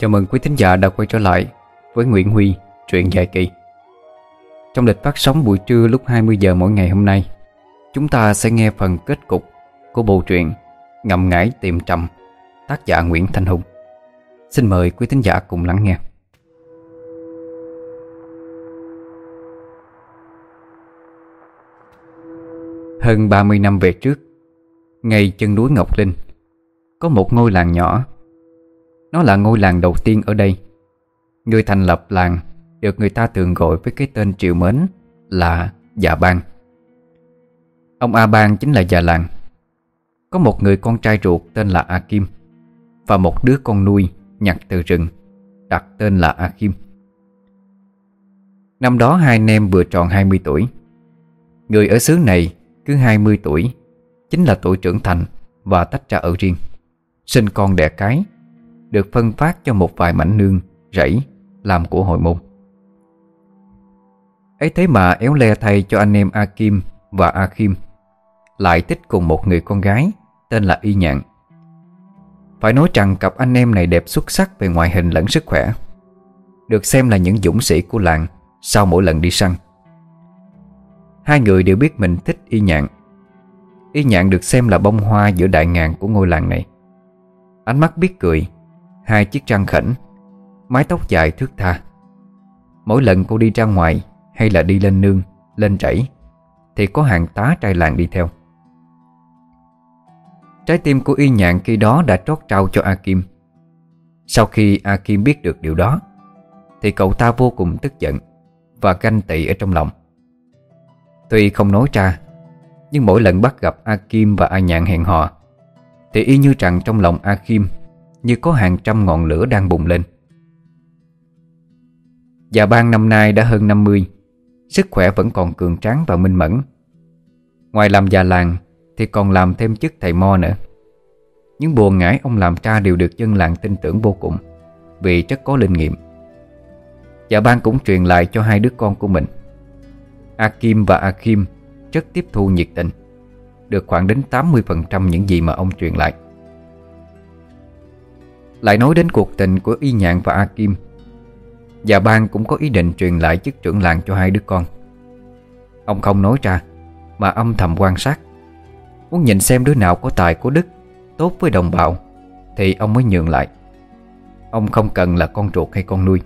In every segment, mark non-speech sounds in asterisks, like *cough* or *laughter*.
Chào mừng quý thính giả đã quay trở lại với Nguyễn Huy, truyện dài kỳ. Trong lịch phát sóng buổi trưa lúc 20 giờ mỗi ngày hôm nay, chúng ta sẽ nghe phần kết cục của bộ truyện Ngầm Ngãi tìm trầm, tác giả Nguyễn Thanh Hùng. Xin mời quý thính giả cùng lắng nghe. Hơn 30 năm về trước, ngày chân núi Ngọc Linh, có một ngôi làng nhỏ nó là ngôi làng đầu tiên ở đây. Người thành lập làng Được người ta thường gọi với cái tên triệu mến Là Già Bang. Ông A Bang chính là già làng. Có một người con trai ruột tên là A Kim Và một đứa con nuôi nhặt từ rừng Đặt tên là A Kim. Năm đó hai anh em vừa tròn 20 tuổi. Người ở xứ này cứ 20 tuổi, Chính là tuổi trưởng thành Và tách ra ở riêng, Sinh con đẻ cái được phân phát cho một vài mảnh nương, rẫy làm của hội môn. ấy thế mà éo le thay cho anh em A Kim và A Kim lại thích cùng một người con gái tên là Y Nhạn. Phải nói rằng cặp anh em này đẹp xuất sắc về ngoại hình lẫn sức khỏe, được xem là những dũng sĩ của làng sau mỗi lần đi săn. Hai người đều biết mình thích Y Nhạn. Y Nhạn được xem là bông hoa giữa đại ngàn của ngôi làng này. Ánh mắt biết cười Hai chiếc răng khỉnh Mái tóc dài thước tha. Mỗi lần cô đi ra ngoài Hay là đi lên nương, lên chảy Thì có hàng tá trai làng đi theo. Trái tim của Y Nhạn khi đó đã trót trao cho A Kim. Sau khi A Kim biết được điều đó Thì cậu ta vô cùng tức giận Và ganh tị ở trong lòng. Tuy không nói ra Nhưng mỗi lần bắt gặp A Kim và A Nhạn hẹn hò Thì y như rằng trong lòng A Kim như có hàng trăm ngọn lửa đang bùng lên. Già ban năm nay đã hơn 50 Sức khỏe vẫn còn cường tráng và minh mẫn. Ngoài làm già làng Thì còn làm thêm chức thầy mo nữa. Những buồn ngãi ông làm cha đều được dân làng tin tưởng vô cùng, Vì rất có linh nghiệm. Già ban cũng truyền lại cho hai đứa con của mình. A Kim và A Kim rất tiếp thu nhiệt tình, Được khoảng đến 80% những gì mà ông truyền lại lại nói đến cuộc tình của Y Nhạn và A Kim Và Bang cũng có ý định truyền lại chức trưởng làng cho hai đứa con. Ông không nói ra, Mà âm thầm quan sát. Muốn nhìn xem đứa nào có tài có đức, Tốt với đồng bào, Thì ông mới nhường lại. Ông không cần là con ruột hay con nuôi.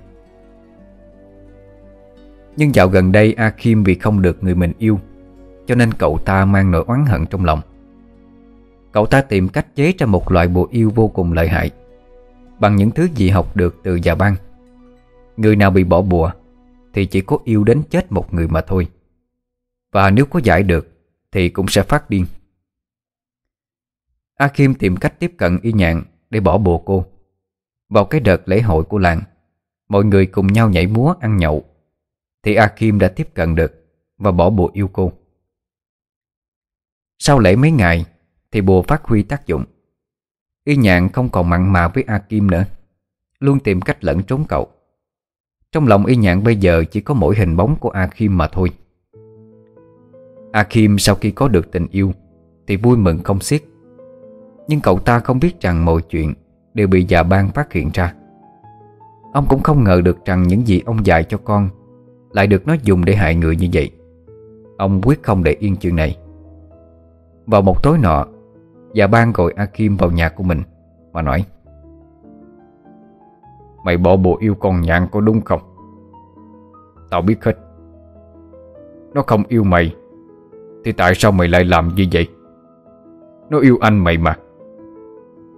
Nhưng dạo gần đây A Kim vì không được người mình yêu, Cho nên cậu ta mang nỗi oán hận trong lòng. Cậu ta tìm cách chế ra một loại bùa yêu vô cùng lợi hại. Bằng những thứ gì học được từ già băng Người nào bị bỏ bùa Thì chỉ có yêu đến chết một người mà thôi. Và nếu có giải được Thì cũng sẽ phát điên. A Kim tìm cách tiếp cận y nhạn Để bỏ bùa cô. Vào cái đợt lễ hội của làng, Mọi người cùng nhau nhảy múa ăn nhậu, Thì A Kim đã tiếp cận được Và bỏ bùa yêu cô. Sau lễ mấy ngày Thì bùa phát huy tác dụng. Y nhạn không còn mặn mà với A Kim nữa. Luôn tìm cách lẫn trốn cậu. Trong lòng y nhạn bây giờ chỉ có mỗi hình bóng của A Kim mà thôi. A Kim sau khi có được tình yêu Thì vui mừng không xiết. Nhưng cậu ta không biết rằng mọi chuyện Đều bị già ban phát hiện ra. Ông cũng không ngờ được rằng những gì ông dạy cho con Lại được nó dùng để hại người như vậy. Ông quyết không để yên chuyện này. Vào một tối nọ và ban gọi A Kim vào nhà của mình, Mà nói, Mày bỏ bộ yêu con nhạn có đúng không? Tao biết hết. Nó không yêu mày, Thì tại sao mày lại làm như vậy? Nó yêu anh mày mà.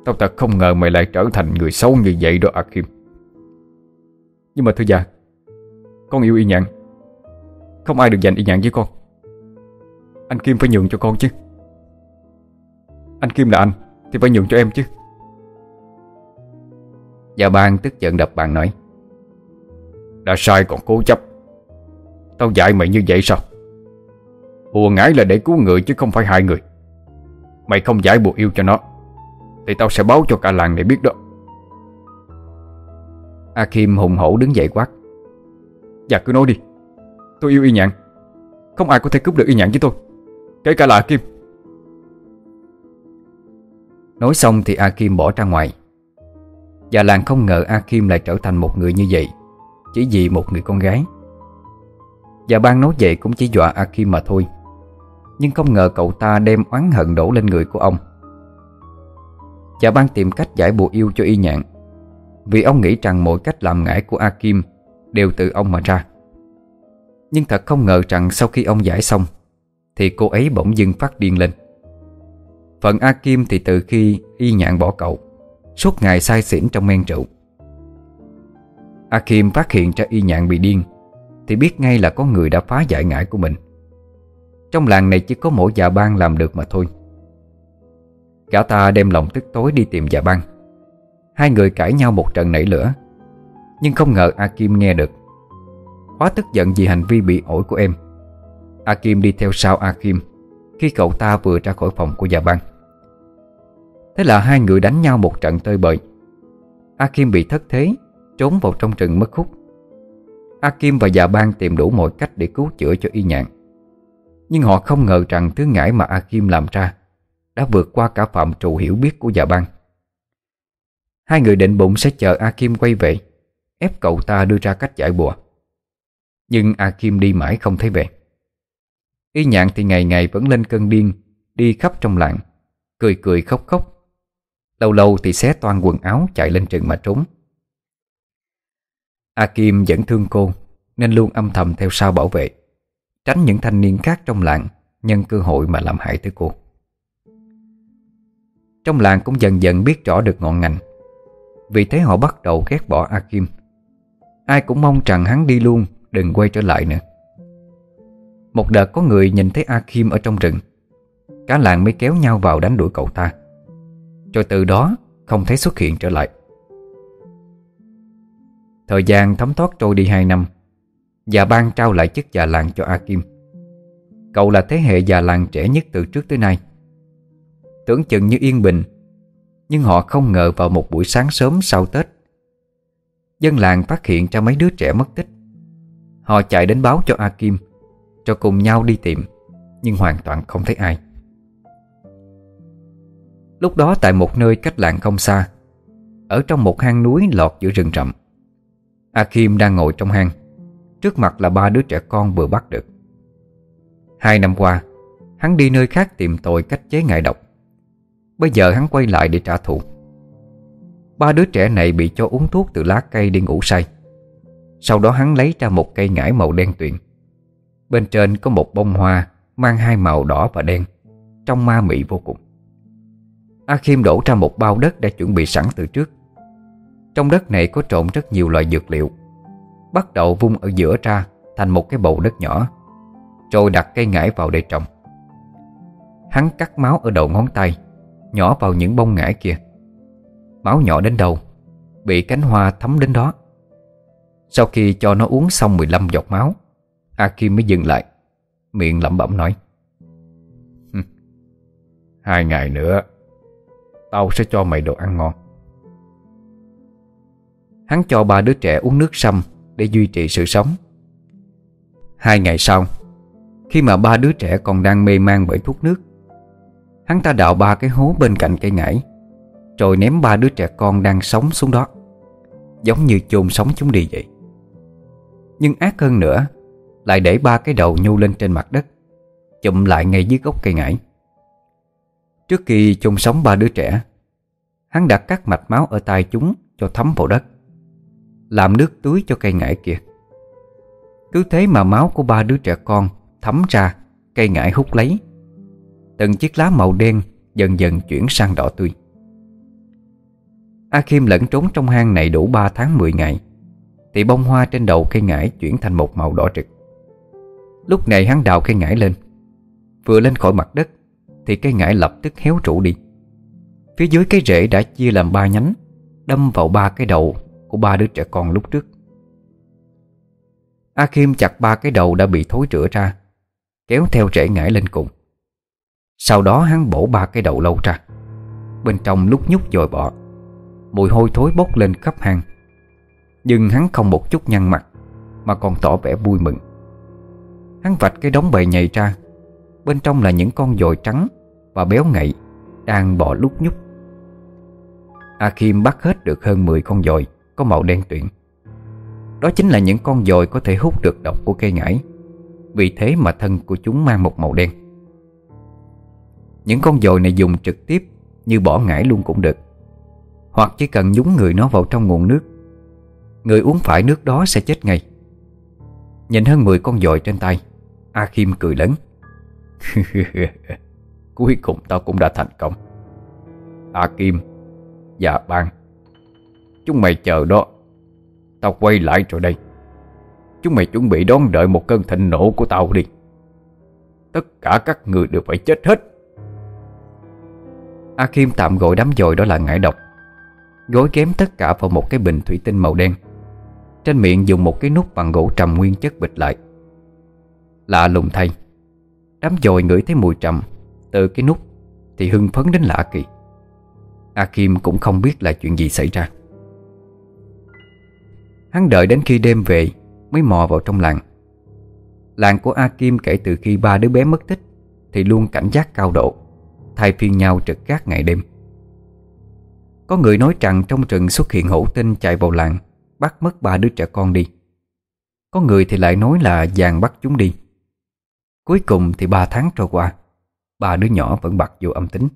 Tao thật không ngờ mày lại trở thành người xấu như vậy đó A Kim Nhưng mà thưa già Con yêu y nhạn. Không ai được giành y nhạn với con. Anh Kim phải nhường cho con chứ anh Kim là anh, Thì phải nhường cho em chứ. Gia Bang tức giận đập bàn nói, Đã sai còn cố chấp. Tao dạy mày như vậy sao? Hùa ngải là để cứu người chứ không phải hại người. Mày không giải buộc yêu cho nó, Thì tao sẽ báo cho cả làng này biết đó. A Kim hùng hổ đứng dậy quát Dạ cứ nói đi. Tôi yêu y nhạn. Không ai có thể cướp được y nhạn với tôi, Kể cả là A Kim. Nói xong thì A Kim bỏ ra ngoài. Và làng không ngờ A Kim lại trở thành một người như vậy, Chỉ vì một người con gái. Và ban nói vậy cũng chỉ dọa A Kim mà thôi. Nhưng không ngờ cậu ta đem oán hận đổ lên người của ông. Và ban tìm cách giải bùa yêu cho y nhạn, Vì ông nghĩ rằng mọi cách làm ngải của A Kim Đều từ ông mà ra. Nhưng thật không ngờ rằng sau khi ông giải xong, Thì cô ấy bỗng dưng phát điên lên. Phần A Kim thì từ khi y nhạn bỏ cậu, Suốt ngày say xỉn trong men rượu. A Kim phát hiện ra y nhạn bị điên, Thì biết ngay là có người đã phá giải ngải của mình. Trong làng này chỉ có mỗi già bang làm được mà thôi. Cả ta đem lòng tức tối đi tìm già bang. Hai người cãi nhau một trận nảy lửa, Nhưng không ngờ A Kim nghe được. Quá tức giận vì hành vi bị ổi của em. A Kim đi theo sau A Kim Khi cậu ta vừa ra khỏi phòng của già bang. Thế là hai người đánh nhau một trận tơi bời. A Kim bị thất thế, Trốn vào trong rừng mất khúc. A Kim và già bang tìm đủ mọi cách để cứu chữa cho y nhạn. Nhưng họ không ngờ rằng thứ ngải mà A Kim làm ra Đã vượt qua cả phạm trù hiểu biết của già bang. Hai người định bụng sẽ chờ A Kim quay về, Ép cậu ta đưa ra cách giải bùa. Nhưng A Kim đi mãi không thấy về. Y nhạn thì ngày ngày vẫn lên cơn điên, Đi khắp trong làng, Cười cười khóc khóc. Lâu lâu thì xé toan quần áo chạy lên rừng mà trốn. A Kim vẫn thương cô, Nên luôn âm thầm theo sau bảo vệ, Tránh những thanh niên khác trong làng Nhân cơ hội mà làm hại tới cô. Trong làng cũng dần dần biết rõ được ngọn ngành. Vì thế họ bắt đầu ghét bỏ A Kim. Ai cũng mong rằng hắn đi luôn, Đừng quay trở lại nữa. Một đợt có người nhìn thấy A Kim ở trong rừng. Cả làng mới kéo nhau vào đánh đuổi cậu ta. Rồi từ đó không thấy xuất hiện trở lại. Thời gian thấm thoát trôi đi 2 năm, Và ban trao lại chức già làng cho A Kim. Cậu là thế hệ già làng trẻ nhất từ trước tới nay. Tưởng chừng như yên bình, Nhưng họ không ngờ vào một buổi sáng sớm sau Tết, Dân làng phát hiện ra mấy đứa trẻ mất tích. Họ chạy đến báo cho A Kim, Cho cùng nhau đi tìm, Nhưng hoàn toàn không thấy ai. Lúc đó tại một nơi cách làng không xa, Ở trong một hang núi lọt giữa rừng rậm. A Kim đang ngồi trong hang, Trước mặt là ba đứa trẻ con vừa bắt được. Hai năm qua, Hắn đi nơi khác tìm tội cách chế ngại độc. Bây giờ hắn quay lại để trả thù. Ba đứa trẻ này bị cho uống thuốc từ lá cây đi ngủ say. Sau đó hắn lấy ra một cây ngải màu đen tuyền. Bên trên có một bông hoa Mang hai màu đỏ và đen, Trong ma mị vô cùng. A Khiêm đổ ra một bao đất đã chuẩn bị sẵn từ trước. Trong đất này có trộn rất nhiều loại dược liệu, Bắt đầu vung ở giữa ra Thành một cái bầu đất nhỏ, Rồi đặt cây ngải vào để trồng. Hắn cắt máu ở đầu ngón tay, Nhỏ vào những bông ngải kia. Máu nhỏ đến đâu, Bị cánh hoa thấm đến đó. Sau khi cho nó uống xong 15 giọt máu A Kim mới dừng lại, Miệng lẩm bẩm nói Hai ngày nữa Tao sẽ cho mày đồ ăn ngon. Hắn cho ba đứa trẻ uống nước sâm Để duy trì sự sống. Hai ngày sau, Khi mà ba đứa trẻ còn đang mê man bởi thuốc nước, Hắn ta đào ba cái hố bên cạnh cây ngải, Rồi ném ba đứa trẻ con đang sống xuống đó, Giống như chôn sống chúng đi vậy. Nhưng ác hơn nữa, Lại để ba cái đầu nhô lên trên mặt đất, Chụm lại ngay dưới gốc cây ngải. Trước khi chôn sống ba đứa trẻ, Hắn đặt các mạch máu ở tay chúng Cho thấm vào đất, Làm nước tưới cho cây ngải kia. Cứ thế mà máu của ba đứa trẻ con Thấm ra, Cây ngải hút lấy. Từng chiếc lá màu đen Dần dần chuyển sang đỏ tươi. A Kim lẫn trốn trong hang này đủ 3 tháng 10 ngày, Thì bông hoa trên đầu cây ngải chuyển thành một màu đỏ trực Lúc này hắn đào cây ngải lên, Vừa lên khỏi mặt đất thì cây ngải lập tức héo trụ đi. Phía dưới cái rễ đã chia làm ba nhánh, Đâm vào ba cái đầu Của ba đứa trẻ con lúc trước. A Kim chặt ba cái đầu đã bị thối rữa ra, Kéo theo rễ ngải lên cùng. Sau đó hắn bổ ba cái đầu lâu ra. Bên trong lúc nhúc dồi bọ, Mùi hôi thối bốc lên khắp hang. Nhưng hắn không một chút nhăn mặt, Mà còn tỏ vẻ vui mừng. Hắn vạch cái đống bầy nhầy ra Bên trong là những con dồi trắng Và béo ngậy Đang bò lúc nhúc. A Kim bắt hết được hơn 10 con dồi Có màu đen tuyển Đó chính là những con dồi có thể hút được độc của cây ngải. Vì thế mà thân của chúng mang một màu đen. Những con dồi này dùng trực tiếp Như bỏ ngải luôn cũng được. Hoặc chỉ cần nhúng người nó vào trong nguồn nước. Người uống phải nước đó sẽ chết ngay. Nhìn hơn 10 con dồi trên tay A Kim cười lớn. *laughs* Cuối cùng tao cũng đã thành công. A Kim Và Ban Chúng mày chờ đó. Tao quay lại rồi đây. Chúng mày chuẩn bị đón đợi một cơn thịnh nộ của tao đi. Tất cả các người đều phải chết hết. A Kim tạm gọi đám dồi đó là ngải độc Gối kém tất cả vào một cái bình thủy tinh màu đen. Trên miệng dùng một cái nút bằng gỗ trầm nguyên chất bịch lại. Lạ lùng thay Đám dồi ngửi thấy mùi trầm. Từ cái nút Thì hưng phấn đến lạ kỳ. A Kim cũng không biết là chuyện gì xảy ra. Hắn đợi đến khi đêm về Mới mò vào trong làng. Làng của A Kim kể từ khi ba đứa bé mất tích Thì luôn cảnh giác cao độ, Thay phiên nhau trực gác ngày đêm. Có người nói rằng trong rừng xuất hiện hổ tinh chạy vào làng, Bắt mất ba đứa trẻ con đi. Có người thì lại nói là vàng bắt chúng đi. Cuối cùng thì ba tháng trôi qua, Ba đứa nhỏ vẫn bật vô âm tính.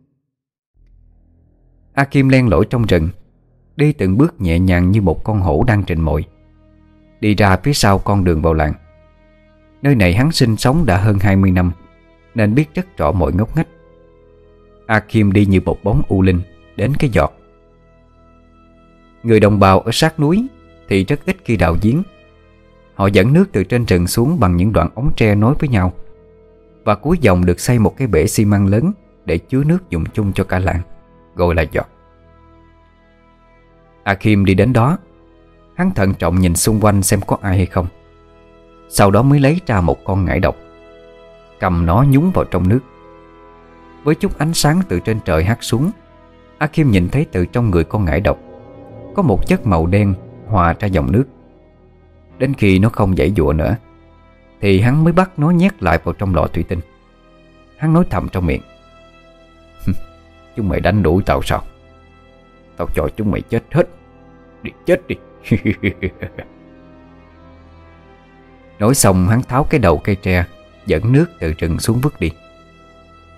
A Kim len lỏi trong rừng, Đi từng bước nhẹ nhàng như một con hổ đang trình mồi. Đi ra phía sau con đường vào làng. Nơi này hắn sinh sống đã hơn 20 năm, Nên biết rất rõ mọi ngóc ngách A Kim đi như một bóng u linh Đến cái giọt. Người đồng bào ở sát núi Thì rất ít khi đào giếng Họ dẫn nước từ trên rừng xuống Bằng những đoạn ống tre nối với nhau. Và cuối dòng được xây một cái bể xi măng lớn Để chứa nước dùng chung cho cả làng, Gọi là giọt. Akim đi đến đó. Hắn thận trọng nhìn xung quanh xem có ai hay không. Sau đó mới lấy ra một con ngải độc, Cầm nó nhúng vào trong nước. Với chút ánh sáng từ trên trời hắt xuống, Akim nhìn thấy từ trong người con ngải độc Có một chất màu đen hòa ra dòng nước. Đến khi nó không dãy dụa nữa thì hắn mới bắt nó nhét lại vào trong lọ thủy tinh. Hắn nói thầm trong miệng. Chúng mày đánh đuổi tao sao? Tao cho chúng mày chết hết. Đi, chết đi. *laughs* Nói xong, hắn tháo cái đầu cây tre, Dẫn nước từ rừng xuống vứt đi.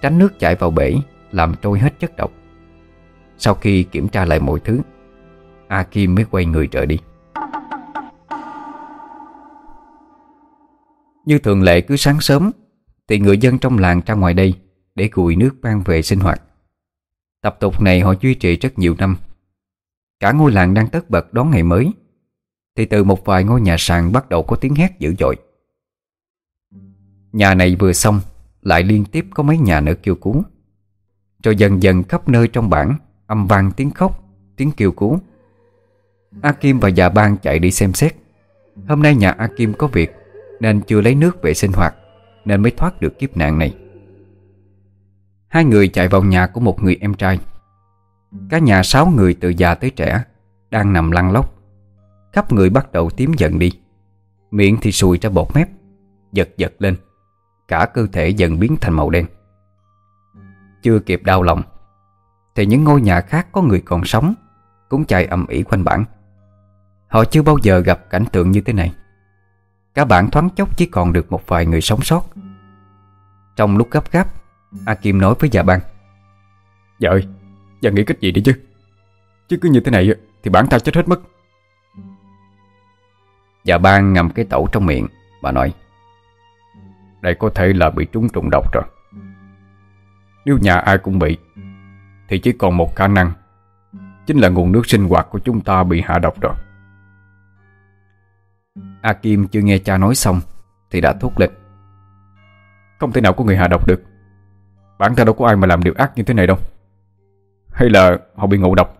Tránh nước chảy vào bể, Làm trôi hết chất độc. Sau khi kiểm tra lại mọi thứ, A Kim mới quay người trở đi. Như thường lệ cứ sáng sớm, Thì người dân trong làng ra ngoài đây Để gùi nước mang về sinh hoạt. Tập tục này họ duy trì rất nhiều năm. Cả ngôi làng đang tất bật đón ngày mới, Thì từ một vài ngôi nhà sàn bắt đầu có tiếng hét dữ dội. Nhà này vừa xong, Lại liên tiếp có mấy nhà nữa kêu cứu. Rồi dần dần khắp nơi trong bản Âm vang tiếng khóc, Tiếng kêu cứu. A Kim và già bang chạy đi xem xét. Hôm nay nhà A Kim có việc nên chưa lấy nước về sinh hoạt, Nên mới thoát được kiếp nạn này. Hai người chạy vào nhà của một người em trai. Cả nhà sáu người từ già tới trẻ Đang nằm lăn lóc. Khắp người bắt đầu tím dần đi. Miệng thì sùi ra bột mép, Giật giật lên. Cả cơ thể dần biến thành màu đen. Chưa kịp đau lòng, Thì những ngôi nhà khác có người còn sống Cũng chạy ầm ĩ quanh bản. Họ chưa bao giờ gặp cảnh tượng như thế này. Cả bản thoáng chốc chỉ còn được một vài người sống sót. Trong lúc gấp gáp A Kim nói với già băng Dạ ơi Dạ nghĩ cách gì đi chứ? Chứ cứ như thế này thì bản ta chết hết mất. Già bang ngầm cái tẩu trong miệng Bà nói. Đây có thể là bị trúng trùng độc rồi. Nếu nhà ai cũng bị Thì chỉ còn một khả năng Chính là nguồn nước sinh hoạt của chúng ta bị hạ độc rồi A Kim chưa nghe cha nói xong Thì đã thốt lên. Không thể nào có người hạ độc được. Bản thân đâu có ai mà làm điều ác như thế này đâu. Hay là họ bị ngộ độc.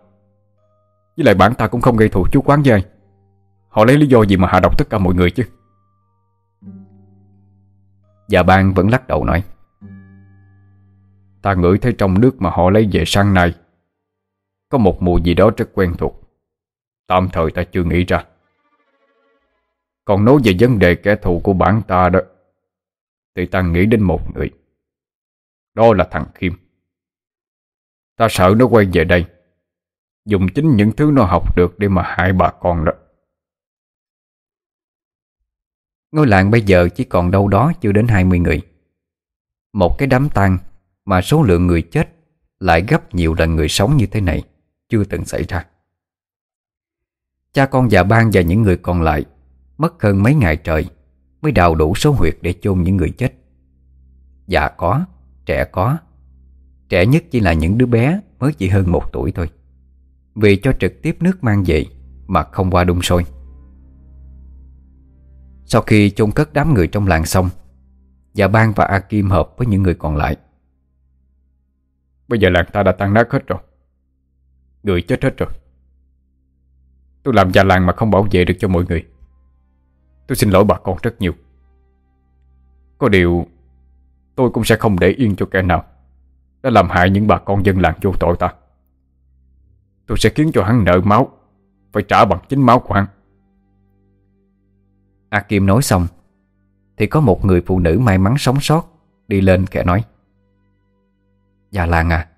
Với lại bản ta cũng không gây thù chú quán với ai. Họ lấy lý do gì mà hạ độc tất cả mọi người chứ? Già bang vẫn lắc đầu nói. Ta ngửi thấy trong nước mà họ lấy về sang này Có một mùi gì đó rất quen thuộc. Tạm thời ta chưa nghĩ ra. Còn nói về vấn đề kẻ thù của bản ta đó, Thì ta nghĩ đến một người. Đó là thằng Kim. Ta sợ nó quay về đây, Dùng chính những thứ nó học được để mà hại bà con đó. Ngôi làng bây giờ chỉ còn đâu đó chưa đến 20 người. Một cái đám tang mà số lượng người chết lại gấp nhiều lần người sống như thế này chưa từng xảy ra. Cha con già ban và những người còn lại mất hơn mấy ngày trời mới đào đủ số huyệt để chôn những người chết. Già có, trẻ có. Trẻ nhất chỉ là những đứa bé mới chỉ hơn một tuổi thôi. Vì cho trực tiếp nước mang về mà không qua đun sôi. Sau khi chôn cất đám người trong làng xong, Già Ban và A Kim hợp với những người còn lại. Bây giờ làng ta đã tan nát hết rồi. Người chết hết rồi. Tôi làm già làng mà không bảo vệ được cho mọi người. Tôi xin lỗi bà con rất nhiều. Có điều tôi cũng sẽ không để yên cho kẻ nào đã làm hại những bà con dân làng vô tội ta. Tôi sẽ khiến cho hắn nợ máu, phải trả bằng chính máu của hắn. A Kim nói xong Thì có một người phụ nữ may mắn sống sót Đi lên kẻ nói Dạ làng à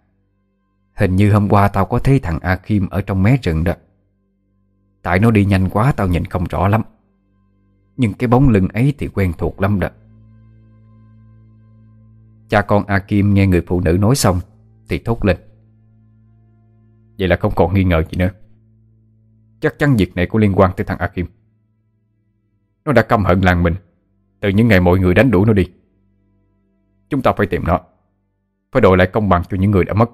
Hình như hôm qua tao có thấy thằng A Kim Ở trong mé rừng đó Tại nó đi nhanh quá tao nhìn không rõ lắm nhưng cái bóng lưng ấy thì quen thuộc lắm đó. Cha con A Kim nghe người phụ nữ nói xong Thì thốt lên. Vậy là không còn nghi ngờ gì nữa. Chắc chắn việc này có liên quan tới thằng A Kim Nó đã căm hận làng mình. Từ những ngày mọi người đánh đuổi nó đi. Chúng ta phải tìm nó. Phải đổi lại công bằng cho những người đã mất.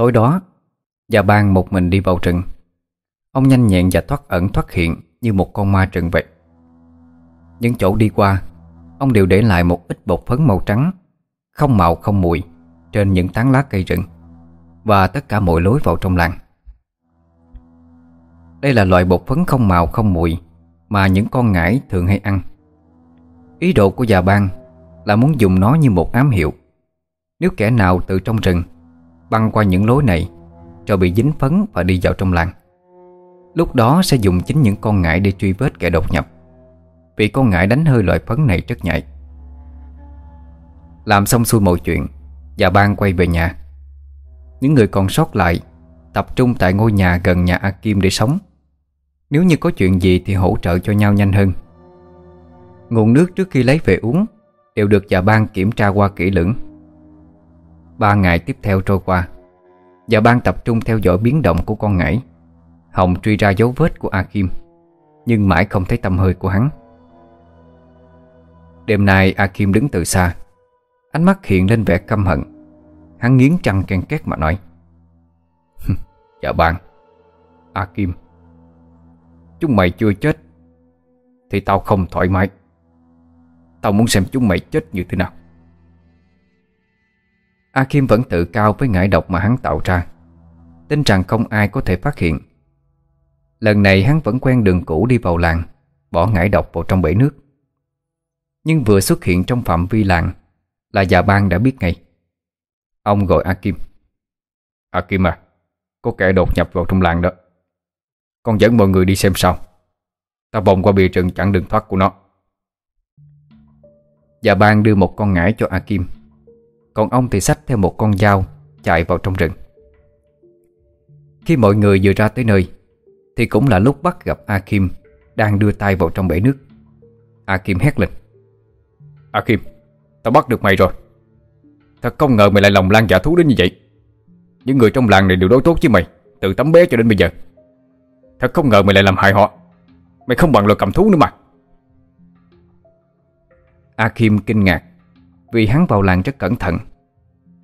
Tối đó, Gia ban một mình đi vào rừng. Ông nhanh nhẹn và thoát ẩn thoát hiện Như một con ma rừng vậy. Những chỗ đi qua, Ông đều để lại một ít bột phấn màu trắng, Không màu, không mùi, Trên những tán lá cây rừng Và tất cả mọi lối vào trong làng. Đây là loại bột phấn không màu, không mùi Mà những con ngải thường hay ăn. Ý đồ của già bang Là muốn dùng nó như một ám hiệu. Nếu kẻ nào từ trong rừng Băng qua những lối này, Rồi bị dính phấn và đi vào trong làng. Lúc đó sẽ dùng chính những con ngải để truy vết kẻ đột nhập, Vì con ngải đánh hơi loại phấn này rất nhạy. Làm xong xuôi mọi chuyện Và ban quay về nhà, Những người còn sót lại Tập trung tại ngôi nhà gần nhà A Kim để sống. Nếu như có chuyện gì thì hỗ trợ cho nhau nhanh hơn. Nguồn nước trước khi lấy về uống Đều được dạ ban kiểm tra qua kỹ lưỡng. Ba ngày tiếp theo trôi qua, Và ban tập trung theo dõi biến động của con ngải. Hồng truy ra dấu vết của A Kim Nhưng mãi không thấy tâm hơi của hắn. Đêm nay A Kim đứng từ xa, Ánh mắt hiện lên vẻ căm hận. Hắn nghiến trăng ken két mà nói Dạ ban A Kim Chúng mày chưa chết Thì tao không thoải mái. Tao muốn xem chúng mày chết như thế nào. A Kim vẫn tự cao với ngải độc mà hắn tạo ra. Tin rằng không ai có thể phát hiện. Lần này hắn vẫn quen đường cũ đi vào làng, Bỏ ngải độc vào trong bể nước. Nhưng vừa xuất hiện trong phạm vi làng Là già bang đã biết ngay. Ông gọi A Kim A Kim à Có kẻ đột nhập vào trong làng đó. Con dẫn mọi người đi xem sao. Ta vòng qua bìa rừng chặn đường thoát của nó. Già bang đưa một con ngải cho A Kim còn ông thì xách theo một con dao, Chạy vào trong rừng. Khi mọi người vừa ra tới nơi, Thì cũng là lúc bắt gặp A Kim Đang đưa tay vào trong bể nước. A Kim hét lên A Kim Tao bắt được mày rồi. Thật không ngờ mày lại lòng lan giả thú đến như vậy. Những người trong làng này đều đối tốt với mày, Từ tấm bé cho đến bây giờ. Thật không ngờ mày lại làm hại họ. Mày không bằng loài cầm thú nữa mà. A Kim kinh ngạc vì hắn vào làng rất cẩn thận.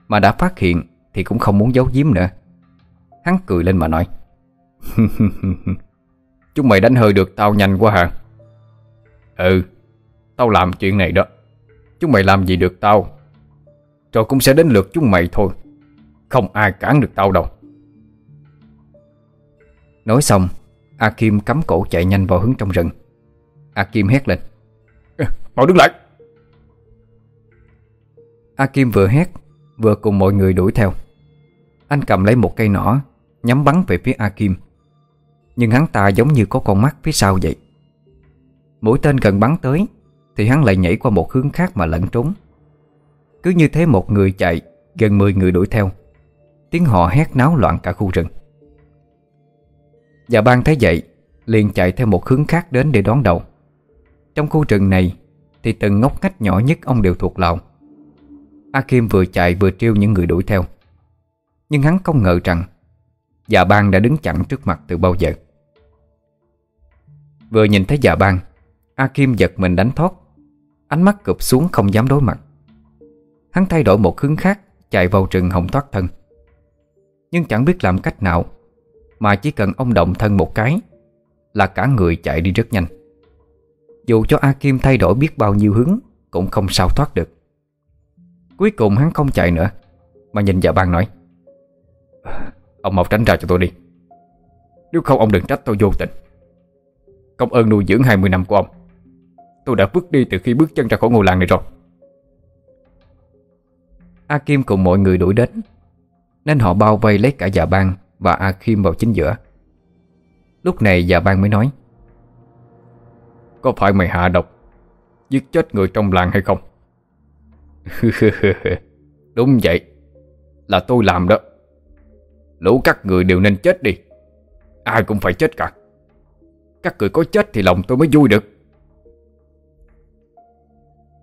Mà đã phát hiện Thì cũng không muốn giấu giếm nữa. Hắn cười lên mà nói, *laughs* Chúng mày đánh hơi được tao nhanh quá hả? Ừ Tao làm chuyện này đó. Chúng mày làm gì được tao? Rồi cũng sẽ đến lượt chúng mày thôi. Không ai cản được tao đâu. Nói xong, A Kim cắm cổ chạy nhanh vào hướng trong rừng. A Kim hét lên, Mau đứng lại. A Kim vừa hét, Vừa cùng mọi người đuổi theo. Anh cầm lấy một cây nỏ, Nhắm bắn về phía A Kim Nhưng hắn ta giống như có con mắt phía sau vậy. Mũi tên gần bắn tới, Thì hắn lại nhảy qua một hướng khác mà lẫn trốn. Cứ như thế một người chạy, Gần 10 người đuổi theo. Tiếng họ hét náo loạn cả khu rừng. Dạ ban thấy vậy, Liền chạy theo một hướng khác đến để đón đầu. Trong khu rừng này, Thì từng ngóc ngách nhỏ nhất ông đều thuộc lòng A Kim vừa chạy vừa trêu những người đuổi theo. Nhưng hắn không ngờ rằng Dạ bang đã đứng chặn trước mặt từ bao giờ. Vừa nhìn thấy dạ bang A Kim giật mình đánh thoát Ánh mắt cụp xuống không dám đối mặt. Hắn thay đổi một hướng khác, Chạy vào rừng hồng thoát thân. Nhưng chẳng biết làm cách nào, Mà chỉ cần ông động thân một cái, Là cả người chạy đi rất nhanh. Dù cho A Kim thay đổi biết bao nhiêu hướng, Cũng không sao thoát được. Cuối cùng hắn không chạy nữa, Mà nhìn vợ băng nói, Ông mau tránh ra cho tôi đi. Nếu không ông đừng trách tôi vô tình. Công ơn nuôi dưỡng 20 năm của ông. Tôi đã bước đi từ khi bước chân ra khỏi ngôi làng này rồi. A Kim cùng mọi người đuổi đến, Nên họ bao vây lấy cả già bang Và A Kim vào chính giữa. Lúc này già bang mới nói, Có phải mày hạ độc, Giết chết người trong làng hay không? *laughs* Đúng vậy. Là tôi làm đó. Lũ các người đều nên chết đi. Ai cũng phải chết cả. Các người có chết thì lòng tôi mới vui được.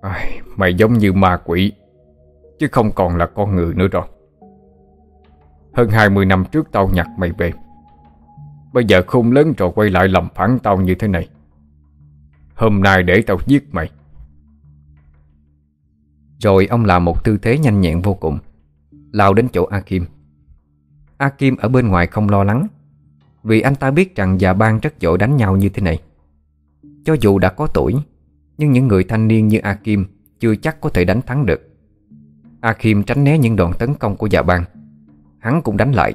Ai, Mày giống như ma quỷ Chứ không còn là con người nữa rồi. Hơn 20 năm trước tao nhặt mày về. Bây giờ khôn lớn rồi quay lại làm phản tao như thế này. Hôm nay để tao giết mày. Rồi ông làm một tư thế nhanh nhẹn vô cùng. Lao đến chỗ A Kim A Kim ở bên ngoài không lo lắng, Vì anh ta biết rằng già bang rất giỏi đánh nhau như thế này. Cho dù đã có tuổi, Nhưng những người thanh niên như A Kim Chưa chắc có thể đánh thắng được. A Kim tránh né những đòn tấn công của già bang. Hắn cũng đánh lại,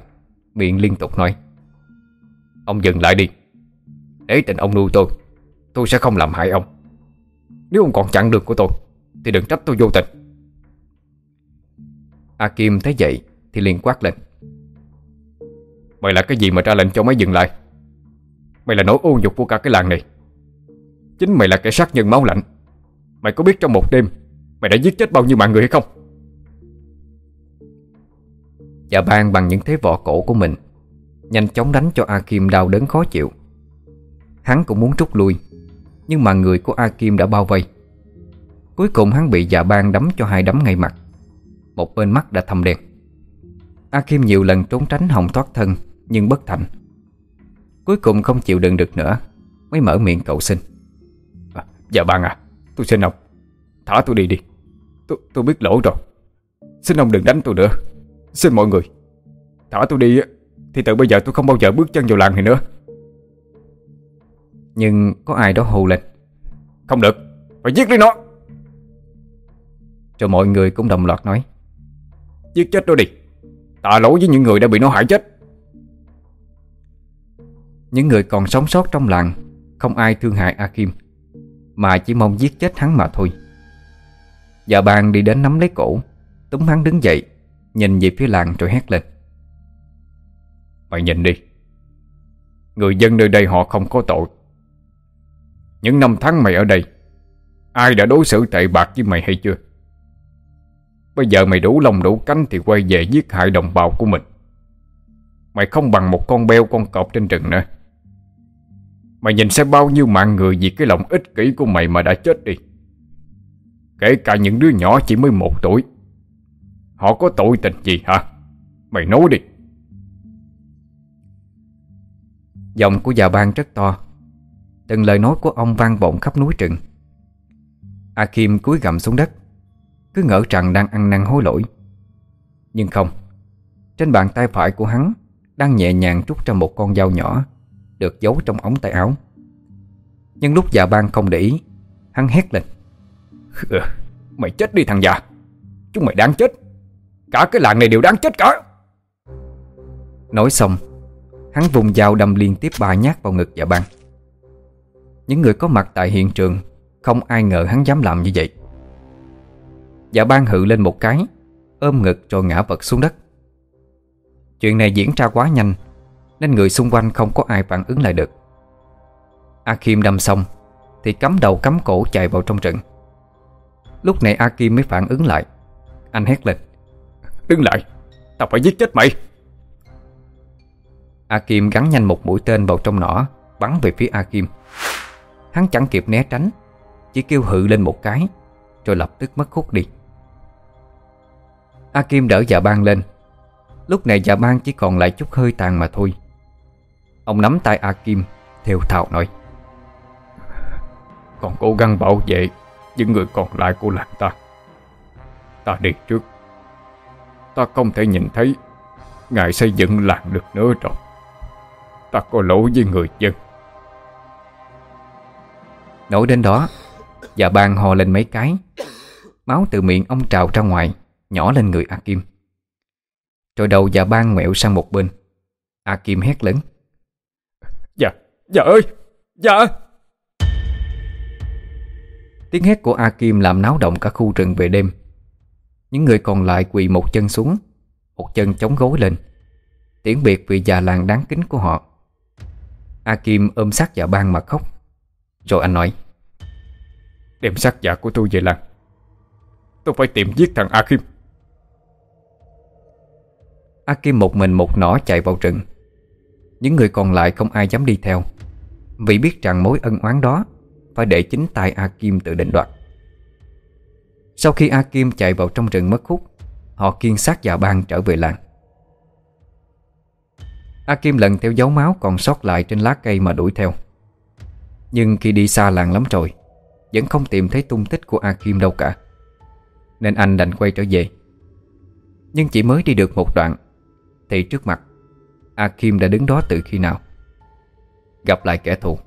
Miệng liên tục nói. Ông dừng lại đi. Để tình ông nuôi tôi Tôi sẽ không làm hại ông. Nếu ông còn chặn đường của tôi, Thì đừng trách tôi vô tình. A Kim thấy vậy Thì liền quát lên. Mày là cái gì mà ra lệnh cho mấy dừng lại? Mày là nỗi ô nhục của cả cái làng này. Chính mày là kẻ sát nhân máu lạnh. Mày có biết trong một đêm Mày đã giết chết bao nhiêu mạng người hay không? Dạ bang bằng những thế võ cổ của mình, Nhanh chóng đánh cho A Kim đau đớn khó chịu. Hắn cũng muốn trút lui, Nhưng mà người của A Kim đã bao vây. Cuối cùng hắn bị dạ bang đấm cho hai đấm ngay mặt. Một bên mắt đã thâm đen. A Kim nhiều lần trốn tránh hòng thoát thân Nhưng bất thành. Cuối cùng không chịu đựng được nữa Mới mở miệng cầu xin. À, Dạ bang à Tôi xin ông Thả tôi đi đi. Tôi, tôi biết lỗi rồi. Xin ông đừng đánh tôi nữa. Xin mọi người Thả tôi đi Thì từ bây giờ tôi không bao giờ bước chân vào làng này nữa. Nhưng có ai đó hù lên. Không được Phải giết đi nó. Rồi mọi người cũng đồng loạt nói Giết chết nó đi. Tạ lỗi với những người đã bị nó hại chết. Những người còn sống sót trong làng, Không ai thương hại A Kim Mà chỉ mong giết chết hắn mà thôi. Dạ bàn đi đến nắm lấy cổ, Túm hắn đứng dậy, Nhìn về phía làng rồi hét lên. Mày nhìn đi. Người dân nơi đây họ không có tội. Những năm tháng mày ở đây, Ai đã đối xử tệ bạc với mày hay chưa? Bây giờ mày đủ lòng đủ cánh Thì quay về giết hại đồng bào của mình. Mày không bằng một con beo con cọp trên rừng nữa. Mày nhìn xem bao nhiêu mạng người Vì cái lòng ích kỷ của mày mà đã chết đi. Kể cả những đứa nhỏ chỉ mới một tuổi. Họ có tội tình gì hả? Mày nói đi. Giọng của già bang rất to. Từng lời nói của ông vang vọng khắp núi rừng. A Kim cúi gầm xuống đất. Cứ ngỡ rằng đang ăn năn hối lỗi. Nhưng không, Trên bàn tay phải của hắn Đang nhẹ nhàng rút ra một con dao nhỏ Được giấu trong ống tay áo. Nhưng lúc già bang không để ý, Hắn hét lên. Mày chết đi thằng già! Chúng mày đáng chết! Cả cái làng này đều đáng chết cả! Nói xong, Hắn vùng dao đâm liên tiếp ba nhát vào ngực dạ băng Những người có mặt tại hiện trường, Không ai ngờ hắn dám làm như vậy. Dạ ban hự lên một cái, Ôm ngực rồi ngã vật xuống đất. Chuyện này diễn ra quá nhanh, Nên người xung quanh không có ai phản ứng lại được. A Kim đâm xong, Thì cắm đầu cắm cổ chạy vào trong rừng Lúc này A Kim mới phản ứng lại. Anh hét lên, Đứng lại, Tao phải giết chết mày. A Kim gắn nhanh một mũi tên vào trong nỏ, Bắn về phía A Kim Hắn chẳng kịp né tránh, Chỉ kêu hự lên một cái, Rồi lập tức mất khúc đi. A Kim đỡ dạ bang lên. Lúc này dạ bang chỉ còn lại chút hơi tàn mà thôi. Ông nắm tay A Kim Theo thào nói. Còn cố gắng bảo vệ Những người còn lại của làng ta. Ta đi trước. Ta không thể nhìn thấy Ngài xây dựng làng được nữa rồi. Ta có lỗi với người dân. Nổi đến đó Dạ bang hò lên mấy cái. Máu từ miệng ông trào ra ngoài Nhỏ lên người A Kim Rồi đầu dạ bang ngoẹo sang một bên. A Kim hét lớn. Dạ, dạ ơi, dạ. Tiếng hét của A Kim làm náo động cả khu rừng về đêm. Những người còn lại quỳ một chân xuống Một chân chống gối lên. Tiễn biệt vị già làng đáng kính của họ. A Kim ôm sát dạ bang mà khóc. Rồi anh nói Đem xác giả của tôi về làng. Tôi phải tìm giết thằng A Kim A Kim một mình một nỏ chạy vào rừng. Những người còn lại không ai dám đi theo. Vì biết rằng mối ân oán đó Phải để chính tay A Kim tự định đoạt. Sau khi A Kim chạy vào trong rừng mất hút Họ kiên sát dạ bang trở về làng. A Kim lần theo dấu máu còn sót lại trên lá cây mà đuổi theo. Nhưng khi đi xa làng lắm rồi, Vẫn không tìm thấy tung tích của A Kim đâu cả. Nên anh đành quay trở về. Nhưng chỉ mới đi được một đoạn thì trước mặt. A Kim đã đứng đó từ khi nào? Gặp lại kẻ thù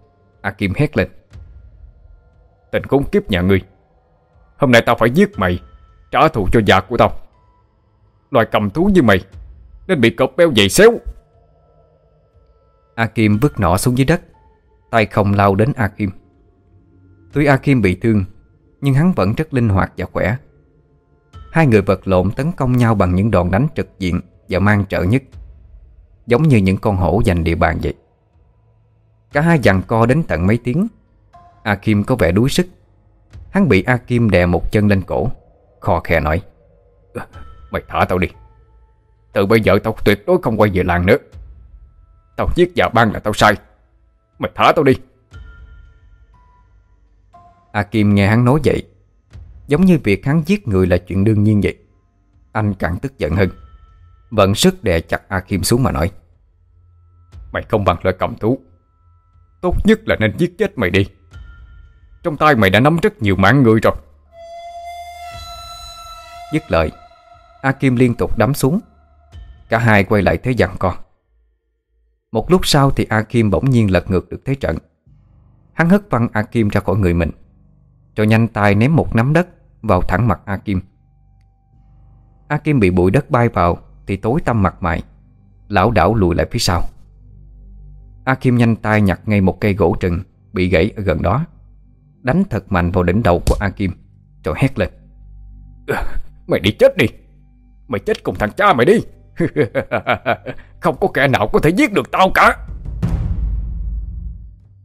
A Kim hét lên. Tình khốn kiếp nhà ngươi. Hôm nay tao phải giết mày, Trả thù cho giặc của tao. Loài cầm thú như mày, Nên bị cọp béo dày xéo. A Kim vứt nỏ xuống dưới đất, Tay không lao đến A Kim Tuy A Kim bị thương, Nhưng hắn vẫn rất linh hoạt và khỏe. Hai người vật lộn tấn công nhau bằng những đòn đánh trực diện. Và mang trợ nhất. Giống như những con hổ giành địa bàn vậy. Cả hai dằn co đến tận mấy tiếng. A Kim có vẻ đuối sức. Hắn bị A Kim đè một chân lên cổ, Khò khè nói ờ, Mày thả tao đi. Từ bây giờ tao tuyệt đối không quay về làng nữa. Tao giết già băng là tao sai. Mày thả tao đi. A Kim nghe hắn nói vậy, Giống như việc hắn giết người là chuyện đương nhiên vậy. Anh càng tức giận hơn vẫn sức đè chặt A Kim xuống mà nói. Mày không bằng lời cầm thú Tốt nhất là nên giết chết mày đi. Trong tay mày đã nắm rất nhiều mạng người rồi. Dứt lời A Kim liên tục đấm xuống. Cả hai quay lại thế giằng co. Một lúc sau thì A Kim bỗng nhiên lật ngược được thế trận. Hắn hất văng A Kim ra khỏi người mình Rồi nhanh tay ném một nắm đất Vào thẳng mặt A Kim A Kim bị bụi đất bay vào thì tối tăm mặt mày Lão đảo lùi lại phía sau. A Kim nhanh tay nhặt ngay một cây gỗ trừng Bị gãy ở gần đó Đánh thật mạnh vào đỉnh đầu của A Kim Rồi hét lên. Mày đi chết đi Mày chết cùng thằng cha mày đi. *laughs* Không có kẻ nào có thể giết được tao cả.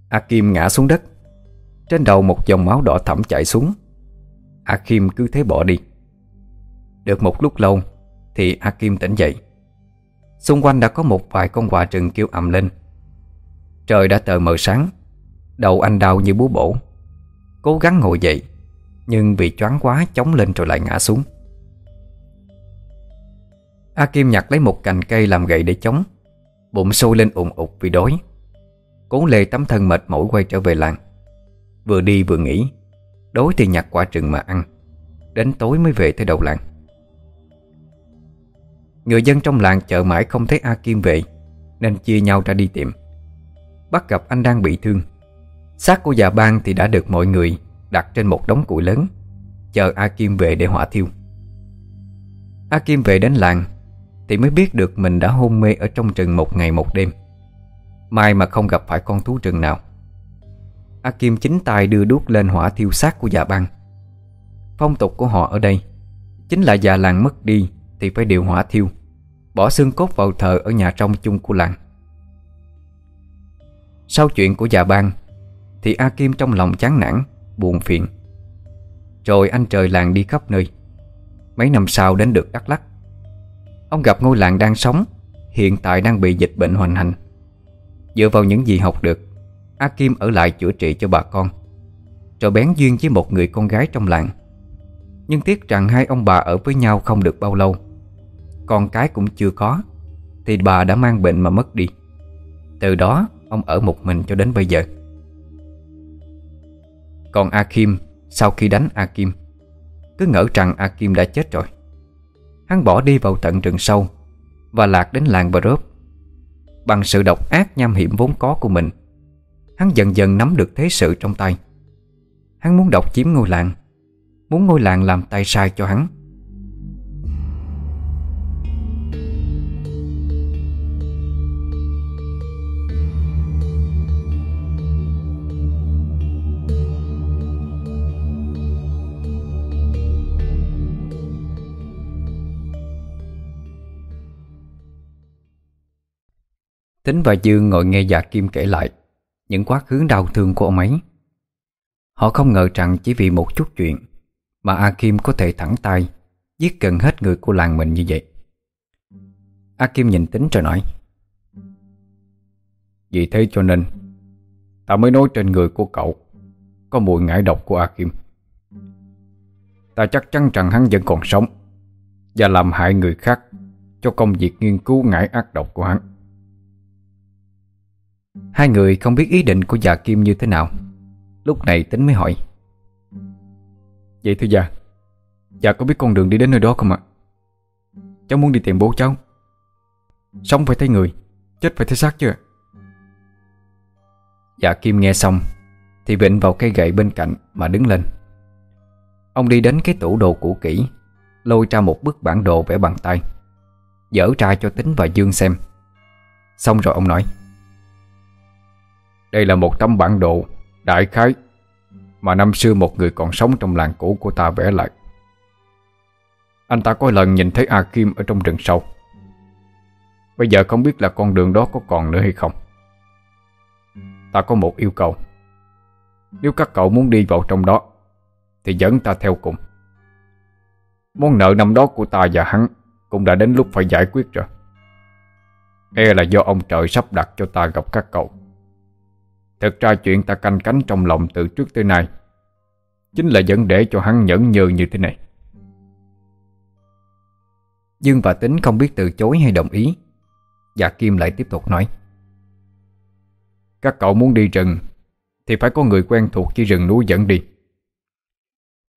A Kim ngã xuống đất Trên đầu một dòng máu đỏ thẫm chảy xuống. A Kim cứ thế bỏ đi. Được một lúc lâu thì A Kim tỉnh dậy. Xung quanh đã có một vài con quạ rừng kêu ầm lên. Trời đã tờ mờ sáng, Đầu anh đau như búa bổ. Cố gắng ngồi dậy, Nhưng vì choáng quá chống lên rồi lại ngã xuống. A Kim nhặt lấy một cành cây làm gậy để chống. Bụng sôi lên ùng ục vì đói. Cố lê tấm thân mệt mỏi quay trở về làng. Vừa đi vừa nghỉ, Đói thì nhặt quả trừng mà ăn. Đến tối mới về tới đầu làng. Người dân trong làng chợ mãi không thấy A Kim về, Nên chia nhau ra đi tìm. Bắt gặp anh đang bị thương. Xác của già bang thì đã được mọi người Đặt trên một đống củi lớn, Chờ A Kim về để hỏa thiêu. A Kim về đến làng Thì mới biết được mình đã hôn mê Ở trong rừng một ngày một đêm. Mai mà không gặp phải con thú rừng nào. A Kim chính tay đưa đuốc lên hỏa thiêu xác của già băng. Phong tục của họ ở đây Chính là già làng mất đi thì phải điều hỏa thiêu, Bỏ xương cốt vào thờ ở nhà trong chung của làng. Sau chuyện của già bang, Thì A Kim trong lòng chán nản, Buồn phiền. Rồi anh trời làng đi khắp nơi. Mấy năm sau đến được Đắk Lắk. Ông gặp ngôi làng đang sống, Hiện tại đang bị dịch bệnh hoành hành. Dựa vào những gì học được, A Kim ở lại chữa trị cho bà con, Rồi bén duyên với một người con gái trong làng. Nhưng tiếc rằng hai ông bà ở với nhau không được bao lâu. Con cái cũng chưa có, Thì bà đã mang bệnh mà mất đi. Từ đó, ông ở một mình cho đến bây giờ. Còn A Kim Sau khi đánh A Kim Cứ ngỡ rằng A Kim đã chết rồi. Hắn bỏ đi vào tận rừng sâu Và lạc đến làng Bờ Rớp Bằng sự độc ác nham hiểm vốn có của mình, Hắn dần dần nắm được thế sự trong tay. Hắn muốn độc chiếm ngôi làng, Muốn ngôi làng làm tay sai cho hắn. Tính và Dương ngồi nghe Dạ Kim kể lại Những quá khứ đau thương của ông ấy. Họ không ngờ rằng chỉ vì một chút chuyện Mà A Kim có thể thẳng tay Giết gần hết người của làng mình như vậy. A Kim nhìn tính rồi nói, Vì thế cho nên, Ta mới nói trên người của cậu Có mùi ngải độc của A Kim. Ta chắc chắn rằng hắn vẫn còn sống Và làm hại người khác Cho công việc nghiên cứu ngải ác độc của hắn. Hai người không biết ý định của già Kim như thế nào. Lúc này tính mới hỏi. Vậy thưa già. Già có biết con đường đi đến nơi đó không ạ? Cháu muốn đi tìm bố cháu. Sống phải thấy người Chết phải thấy xác chưa Dạ Kim nghe xong Thì vịnh vào cây gậy bên cạnh mà đứng lên. Ông đi đến cái tủ đồ cũ kỹ Lôi ra một bức bản đồ vẽ bằng tay. Dở ra cho Tính và Dương xem. Xong rồi ông nói đây là một tấm bản đồ, đại khái, mà năm xưa một người còn sống trong làng cũ của ta vẽ lại. Anh ta có lần nhìn thấy A Kim ở trong rừng sâu. Bây giờ không biết là con đường đó có còn nữa hay không. Ta có một yêu cầu. Nếu các cậu muốn đi vào trong đó, thì dẫn ta theo cùng. Món nợ năm đó của ta và hắn cũng đã đến lúc phải giải quyết rồi. E là do ông trời sắp đặt cho ta gặp các cậu. Thật ra chuyện ta canh cánh trong lòng từ trước tới nay Chính là dẫn để cho hắn nhẫn nhơ như thế này. Dương và Tính không biết từ chối hay đồng ý Và Kim lại tiếp tục nói. Các cậu muốn đi rừng Thì phải có người quen thuộc chỉ rừng núi dẫn đi.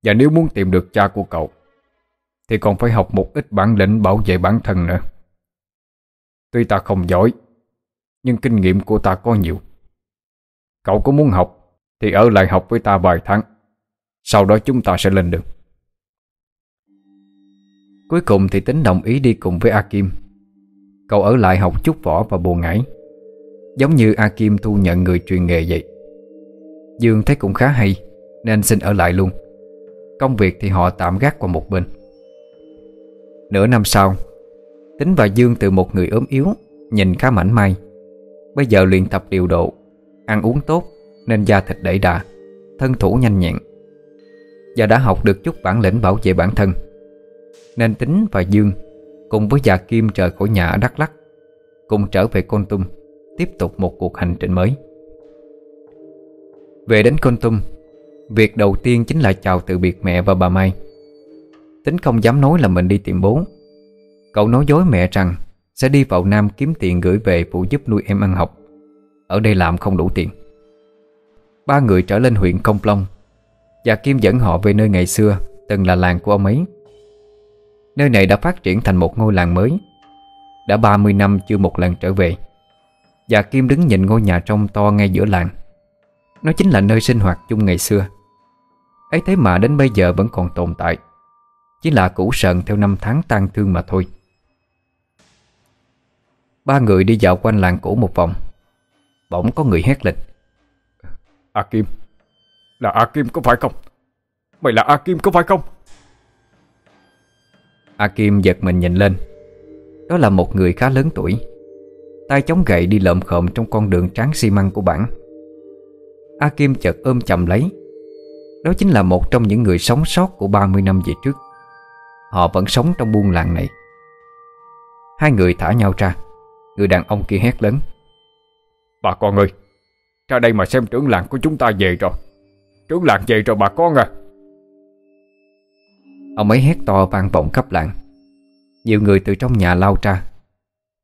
Và nếu muốn tìm được cha của cậu Thì còn phải học một ít bản lĩnh bảo vệ bản thân nữa. Tuy ta không giỏi, Nhưng kinh nghiệm của ta có nhiều. Cậu có muốn học, Thì ở lại học với ta vài tháng. Sau đó chúng ta sẽ lên đường. Cuối cùng thì tính đồng ý đi cùng với A Kim Cậu ở lại học chút võ và bồ ngải. Giống như A Kim thu nhận người truyền nghề vậy. Dương thấy cũng khá hay, Nên xin ở lại luôn. Công việc thì họ tạm gác qua một bên. Nửa năm sau, Tính và Dương từ một người ốm yếu, Nhìn khá mảnh mai. Bây giờ luyện tập điều độ Ăn uống tốt, Nên da thịt đẩy đà, Thân thủ nhanh nhẹn. Và đã học được chút bản lĩnh bảo vệ bản thân. Nên Tính và Dương, Cùng với già Kim rời khỏi nhà ở Đắk Lắk, Cùng trở về Côn Tum, Tiếp tục một cuộc hành trình mới. Về đến Côn Tum, Việc đầu tiên chính là chào từ biệt mẹ và bà Mai. Tính không dám nói là mình đi tìm bố. Cậu nói dối mẹ rằng Sẽ đi vào Nam kiếm tiền gửi về phụ giúp nuôi em ăn học ở đây làm không đủ tiền. Ba người trở lên huyện Công Long Và Kim dẫn họ về nơi ngày xưa, Từng là làng của ông ấy. Nơi này đã phát triển thành một ngôi làng mới, Đã 30 năm chưa một lần trở về, Và Kim đứng nhìn ngôi nhà trong to ngay giữa làng. Nó chính là nơi sinh hoạt chung ngày xưa. Ấy thế mà đến bây giờ vẫn còn tồn tại, Chỉ là cũ sờn theo năm tháng tan thương mà thôi. Ba người đi dạo quanh làng cũ một vòng. Bỗng có người hét lên. A Kim Là A Kim có phải không? Mày là A Kim có phải không? A Kim giật mình nhìn lên. Đó là một người khá lớn tuổi. Tay chống gậy đi lợm khộm trong con đường tráng xi măng của bản A Kim chợt ôm chầm lấy. Đó chính là một trong những người sống sót của 30 năm về trước. Họ vẫn sống trong buôn làng này. Hai người thả nhau ra. Người đàn ông kia hét lớn Bà con ơi Ra đây mà xem trưởng làng của chúng ta về rồi. Trưởng làng về rồi bà con à. Ông ấy hét to vang vọng khắp làng. Nhiều người từ trong nhà lao ra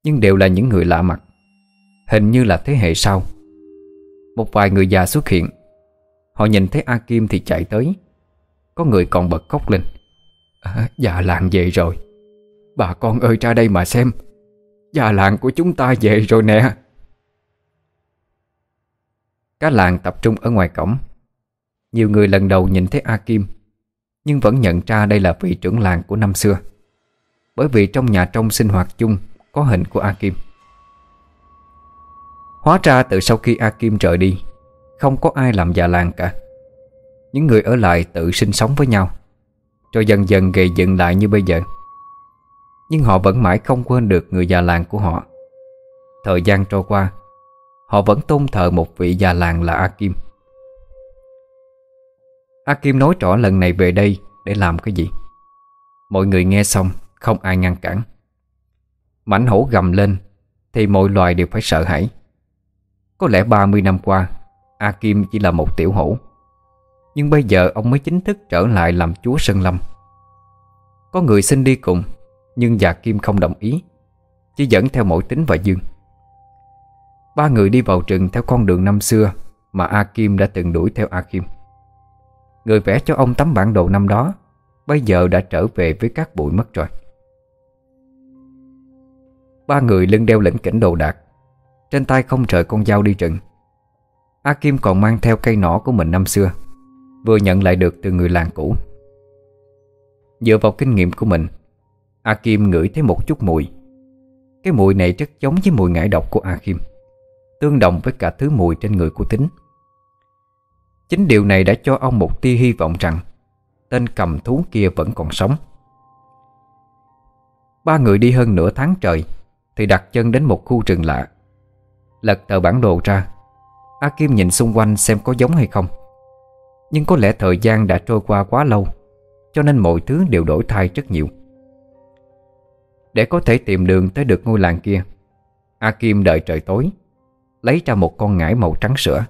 Nhưng đều là những người lạ mặt. Hình như là thế hệ sau. Một vài người già xuất hiện. Họ nhìn thấy A Kim thì chạy tới. Có người còn bật khóc lên. À, Già làng về rồi. Bà con ơi ra đây mà xem. Già làng của chúng ta về rồi nè. Cả làng tập trung ở ngoài cổng. Nhiều người lần đầu nhìn thấy A Kim, Nhưng vẫn nhận ra đây là vị trưởng làng của năm xưa. Bởi vì trong nhà trong sinh hoạt chung Có hình của A Kim. Hóa ra từ sau khi A Kim rời đi, Không có ai làm già làng cả. Những người ở lại tự sinh sống với nhau, Rồi dần dần gầy dựng lại như bây giờ. Nhưng họ vẫn mãi không quên được người già làng của họ. Thời gian trôi qua Họ vẫn tôn thờ một vị già làng là A Kim A Kim nói rõ lần này về đây để làm cái gì? Mọi người nghe xong, Không ai ngăn cản. Mảnh hổ gầm lên, Thì mọi loài đều phải sợ hãi. Có lẽ 30 năm qua A Kim chỉ là một tiểu hổ. Nhưng bây giờ ông mới chính thức trở lại làm chúa Sơn Lâm. Có người xin đi cùng, Nhưng già Kim không đồng ý, Chỉ dẫn theo mỗi tính và dương. Ba người đi vào rừng theo con đường năm xưa Mà A Kim đã từng đuổi theo A Kim Người vẽ cho ông tấm bản đồ năm đó, Bây giờ đã trở về với các bụi mất rồi. Ba người lưng đeo lĩnh kỉnh đồ đạc, Trên tay không rời con dao đi rừng. A Kim còn mang theo cây nỏ của mình năm xưa, Vừa nhận lại được từ người làng cũ. Dựa vào kinh nghiệm của mình A Kim ngửi thấy một chút mùi. Cái mùi này rất giống với mùi ngải độc của A Kim Tương đồng với cả thứ mùi trên người của tính. Chính điều này đã cho ông một tia hy vọng rằng Tên cầm thú kia vẫn còn sống. Ba người đi hơn nửa tháng trời Thì đặt chân đến một khu rừng lạ. Lật tờ bản đồ ra, A Kim nhìn xung quanh xem có giống hay không. Nhưng có lẽ thời gian đã trôi qua quá lâu, Cho nên mọi thứ đều đổi thay rất nhiều. Để có thể tìm đường tới được ngôi làng kia, A Kim đợi trời tối. Lấy ra một con ngải màu trắng sữa.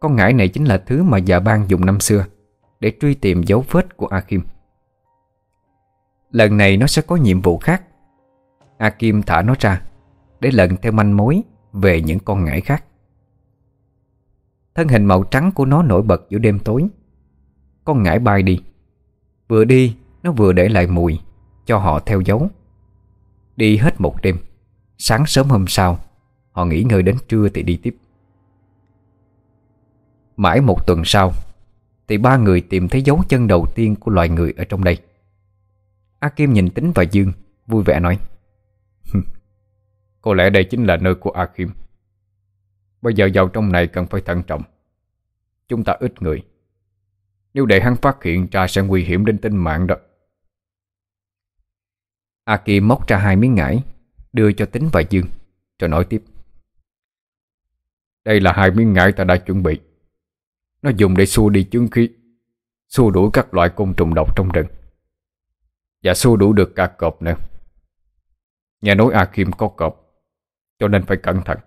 Con ngải này chính là thứ mà già bang dùng năm xưa Để truy tìm dấu vết của A Kim Lần này nó sẽ có nhiệm vụ khác. A Kim thả nó ra Để lần theo manh mối Về những con ngải khác. Thân hình màu trắng của nó nổi bật giữa đêm tối. Con ngải bay đi. Vừa đi, Nó vừa để lại mùi Cho họ theo dấu. Đi hết một đêm, Sáng sớm hôm sau Họ nghỉ ngơi đến trưa thì đi tiếp. Mãi một tuần sau, Thì ba người tìm thấy dấu chân đầu tiên của loài người ở trong đây. A Kim nhìn Tính và Dương, Vui vẻ nói Có lẽ đây chính là nơi của A Kim. Bây giờ vào trong này cần phải thận trọng. Chúng ta ít người. Nếu để hắn phát hiện ra sẽ nguy hiểm đến tính mạng đó. A Kim móc ra hai miếng ngải, Đưa cho Tính và Dương, Rồi nói tiếp đây là hai miếng ngải ta đã chuẩn bị. Nó dùng để xua đi chứng khí, Xua đuổi các loại côn trùng độc trong rừng. Và xua đuổi được cả cọp nữa. Nghe nói A Kim có cọp, Cho nên phải cẩn thận.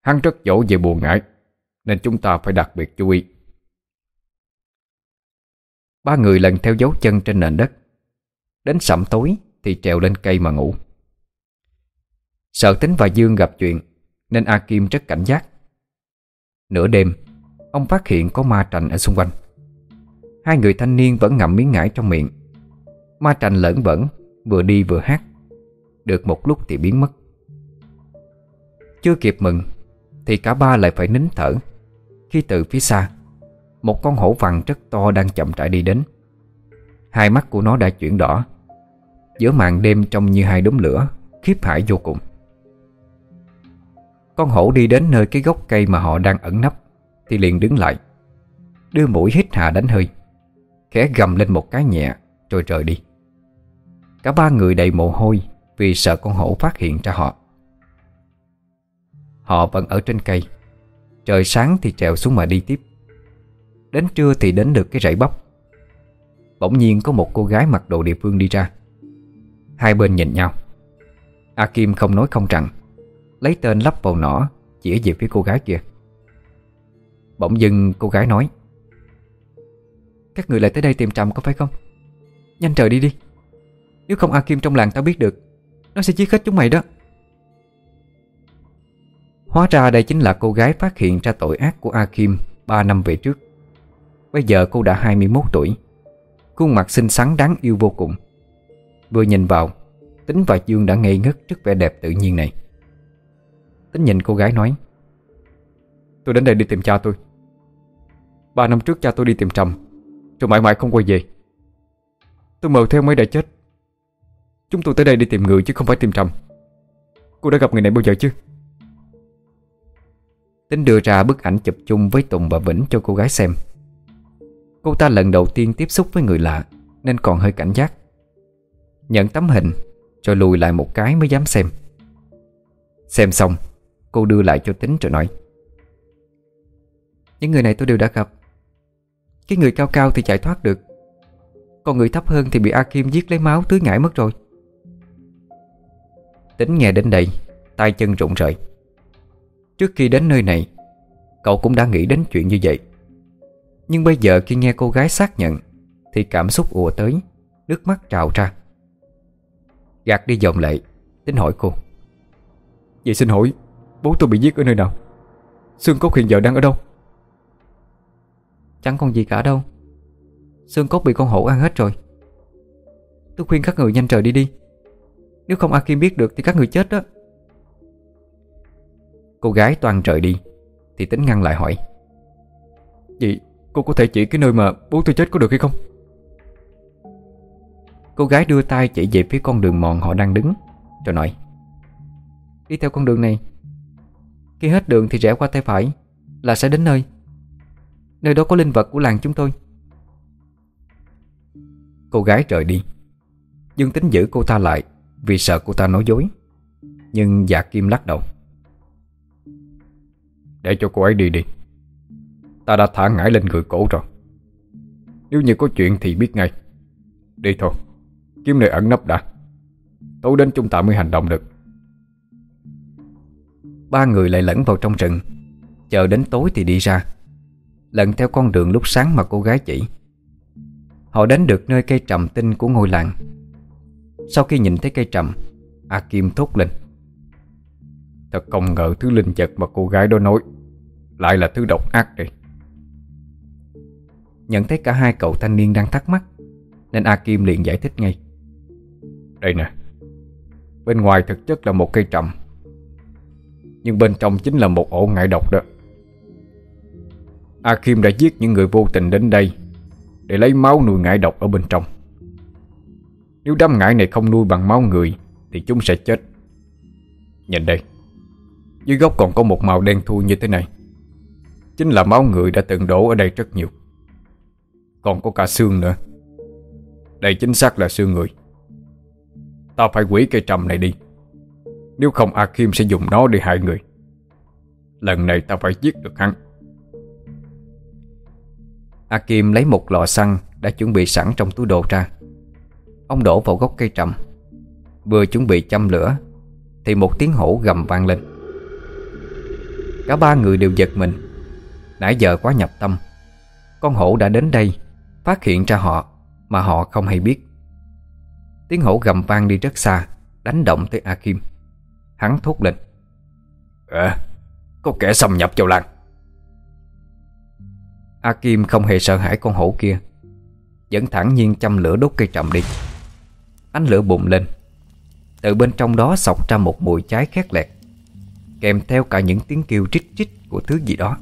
Hắn rất dỗ về buồn ngải, Nên chúng ta phải đặc biệt chú ý. Ba người lần theo dấu chân trên nền đất. Đến sẩm tối Thì trèo lên cây mà ngủ. Sợ tính và Dương gặp chuyện nên A Kim rất cảnh giác. Nửa đêm, Ông phát hiện có ma trành ở xung quanh. Hai người thanh niên vẫn ngậm miếng ngải trong miệng. Ma trành lẫn bẩn Vừa đi vừa hát. Được một lúc thì biến mất. Chưa kịp mừng, Thì cả ba lại phải nín thở, Khi từ phía xa, Một con hổ vằn rất to đang chậm rãi đi đến. Hai mắt của nó đã chuyển đỏ, Giữa màn đêm trông như hai đốm lửa, Khiếp hải vô cùng con hổ đi đến nơi cái gốc cây mà họ đang ẩn nấp, Thì liền đứng lại, Đưa mũi hít hà đánh hơi, Khẽ gầm lên một cái nhẹ, Rồi rời đi. Cả ba người đầy mồ hôi Vì sợ con hổ phát hiện ra họ. Họ vẫn ở trên cây, Trời sáng thì trèo xuống mà đi tiếp. Đến trưa thì đến được cái rẫy bắp. Bỗng nhiên có một cô gái mặc đồ địa phương đi ra. Hai bên nhìn nhau. A Kim không nói không rằng Lấy tên lắp vào nỏ, Chỉ về phía cô gái kia. Bỗng dưng cô gái nói, Các người lại tới đây tìm Trầm có phải không? Nhanh trời đi đi. Nếu không A Kim trong làng tao biết được, Nó sẽ giết hết chúng mày đó. Hóa ra đây chính là cô gái phát hiện ra tội ác của A Kim 3 năm về trước. Bây giờ cô đã 21 tuổi, Khuôn mặt xinh xắn đáng yêu vô cùng. Vừa nhìn vào, Tính và Dương đã ngây ngất trước vẻ đẹp tự nhiên này. Tính nhìn cô gái nói, Tôi đến đây đi tìm cha tôi. Ba năm trước cha tôi đi tìm Trầm Rồi mãi mãi không quay về. Tôi mờ theo mấy đã chết. Chúng tôi tới đây đi tìm người chứ không phải tìm Trầm Cô đã gặp người này bao giờ chứ? Tính đưa ra bức ảnh chụp chung với Tùng và Vĩnh cho cô gái xem. Cô ta lần đầu tiên tiếp xúc với người lạ, Nên còn hơi cảnh giác. Nhận tấm hình, Rồi lùi lại một cái mới dám xem. Xem xong Cô đưa lại cho tính rồi nói. Những người này tôi đều đã gặp. Cái người cao cao thì chạy thoát được. Còn người thấp hơn thì bị A Kim giết lấy máu tưới ngải mất rồi. Tính nghe đến đây, tay chân rụng rời. Trước khi đến nơi này, Cậu cũng đã nghĩ đến chuyện như vậy. Nhưng bây giờ khi nghe cô gái xác nhận, Thì cảm xúc ùa tới, Nước mắt trào ra. Gạt đi dòng lệ, Tính hỏi cô. Vậy xin hỏi Bố tôi bị giết ở nơi nào? Xương cốt hiện giờ đang ở đâu? Chẳng còn gì cả đâu. Xương cốt bị con hổ ăn hết rồi. Tôi khuyên các người nhanh trời đi đi. Nếu không A Kim biết được thì các người chết đó. Cô gái toàn rời đi Thì tính ngăn lại hỏi. Vậy cô có thể chỉ cái nơi mà bố tôi chết có được hay không? Cô gái đưa tay chỉ về phía con đường mòn họ đang đứng Rồi nói. Đi theo con đường này khi hết đường thì rẽ qua tay phải, Là sẽ đến nơi. Nơi đó có linh vật của làng chúng tôi. Cô gái rời đi. Dương tính giữ cô ta lại Vì sợ cô ta nói dối. Nhưng dạ kim lắc đầu. Để cho cô ấy đi đi. Ta đã thả ngải lên người cổ rồi. Nếu như có chuyện thì biết ngay. Đi thôi. Kiếm nơi ẩn nấp đã. Tối đến chúng ta mới hành động được. Ba người lại lẫn vào trong rừng. Chờ đến tối thì đi ra. Lần theo con đường lúc sáng mà cô gái chỉ. Họ đến được nơi cây trầm tinh của ngôi làng. Sau khi nhìn thấy cây trầm, A Kim thốt lên. Thật không ngờ thứ linh vật mà cô gái đó nói Lại là thứ độc ác đây. Nhận thấy cả hai cậu thanh niên đang thắc mắc, Nên A Kim liền giải thích ngay. Đây nè, Bên ngoài thực chất là một cây trầm. Nhưng bên trong chính là một ổ ngại độc đó. A Kim đã giết những người vô tình đến đây Để lấy máu nuôi ngại độc ở bên trong. Nếu đám ngải này không nuôi bằng máu người, Thì chúng sẽ chết. Nhìn đây, dưới gốc còn có một màu đen thui như thế này. Chính là máu người đã từng đổ ở đây rất nhiều. Còn có cả xương nữa. Đây chính xác là xương người. Ta phải quỷ cây trầm này đi. Nếu không A Kim sẽ dùng nó để hại người. Lần này ta phải giết được hắn. A Kim lấy một lọ xăng Đã chuẩn bị sẵn trong túi đồ ra. Ông đổ vào gốc cây trầm. Vừa chuẩn bị châm lửa, Thì một tiếng hổ gầm vang lên. Cả ba người đều giật mình. Nãy giờ quá nhập tâm. Con hổ đã đến đây, Phát hiện ra họ Mà họ không hay biết. Tiếng hổ gầm vang đi rất xa, Đánh động tới A Kim Hắn thốt lên. À Có kẻ xâm nhập vào làng. A Kim không hề sợ hãi con hổ kia. Vẫn thẳng nhiên châm lửa đốt cây trầm đi. Ánh lửa bùng lên. Từ bên trong đó sọc ra một mùi cháy khét lẹt Kèm theo cả những tiếng kêu trích trích của thứ gì đó.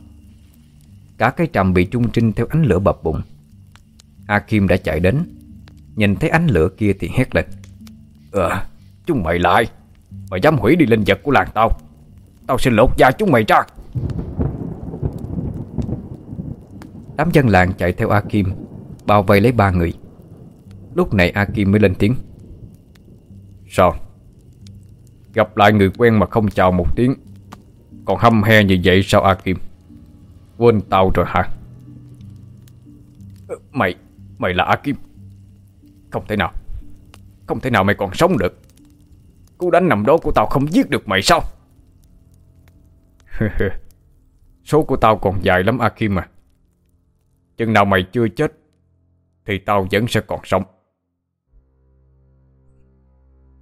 Cả cây trầm bị trung trinh theo ánh lửa bập bụng A Kim đã chạy đến Nhìn thấy ánh lửa kia thì hét lên. Ờ, chúng mày lại Mày dám hủy đi linh vật của làng tao. Tao sẽ lột da chúng mày ra. Đám dân làng chạy theo A Kim Bao vây lấy ba người. Lúc này A Kim mới lên tiếng. Sao? Gặp lại người quen mà không chào một tiếng. Còn hâm he như vậy sao A Kim Quên tao rồi hả? Ờ, mày Mày là A Kim Không thể nào, Không thể nào mày còn sống được. Cú đánh nằm đó của tao không giết được mày sao? *laughs* Số của tao còn dài lắm Akim à Chừng nào mày chưa chết, Thì tao vẫn sẽ còn sống.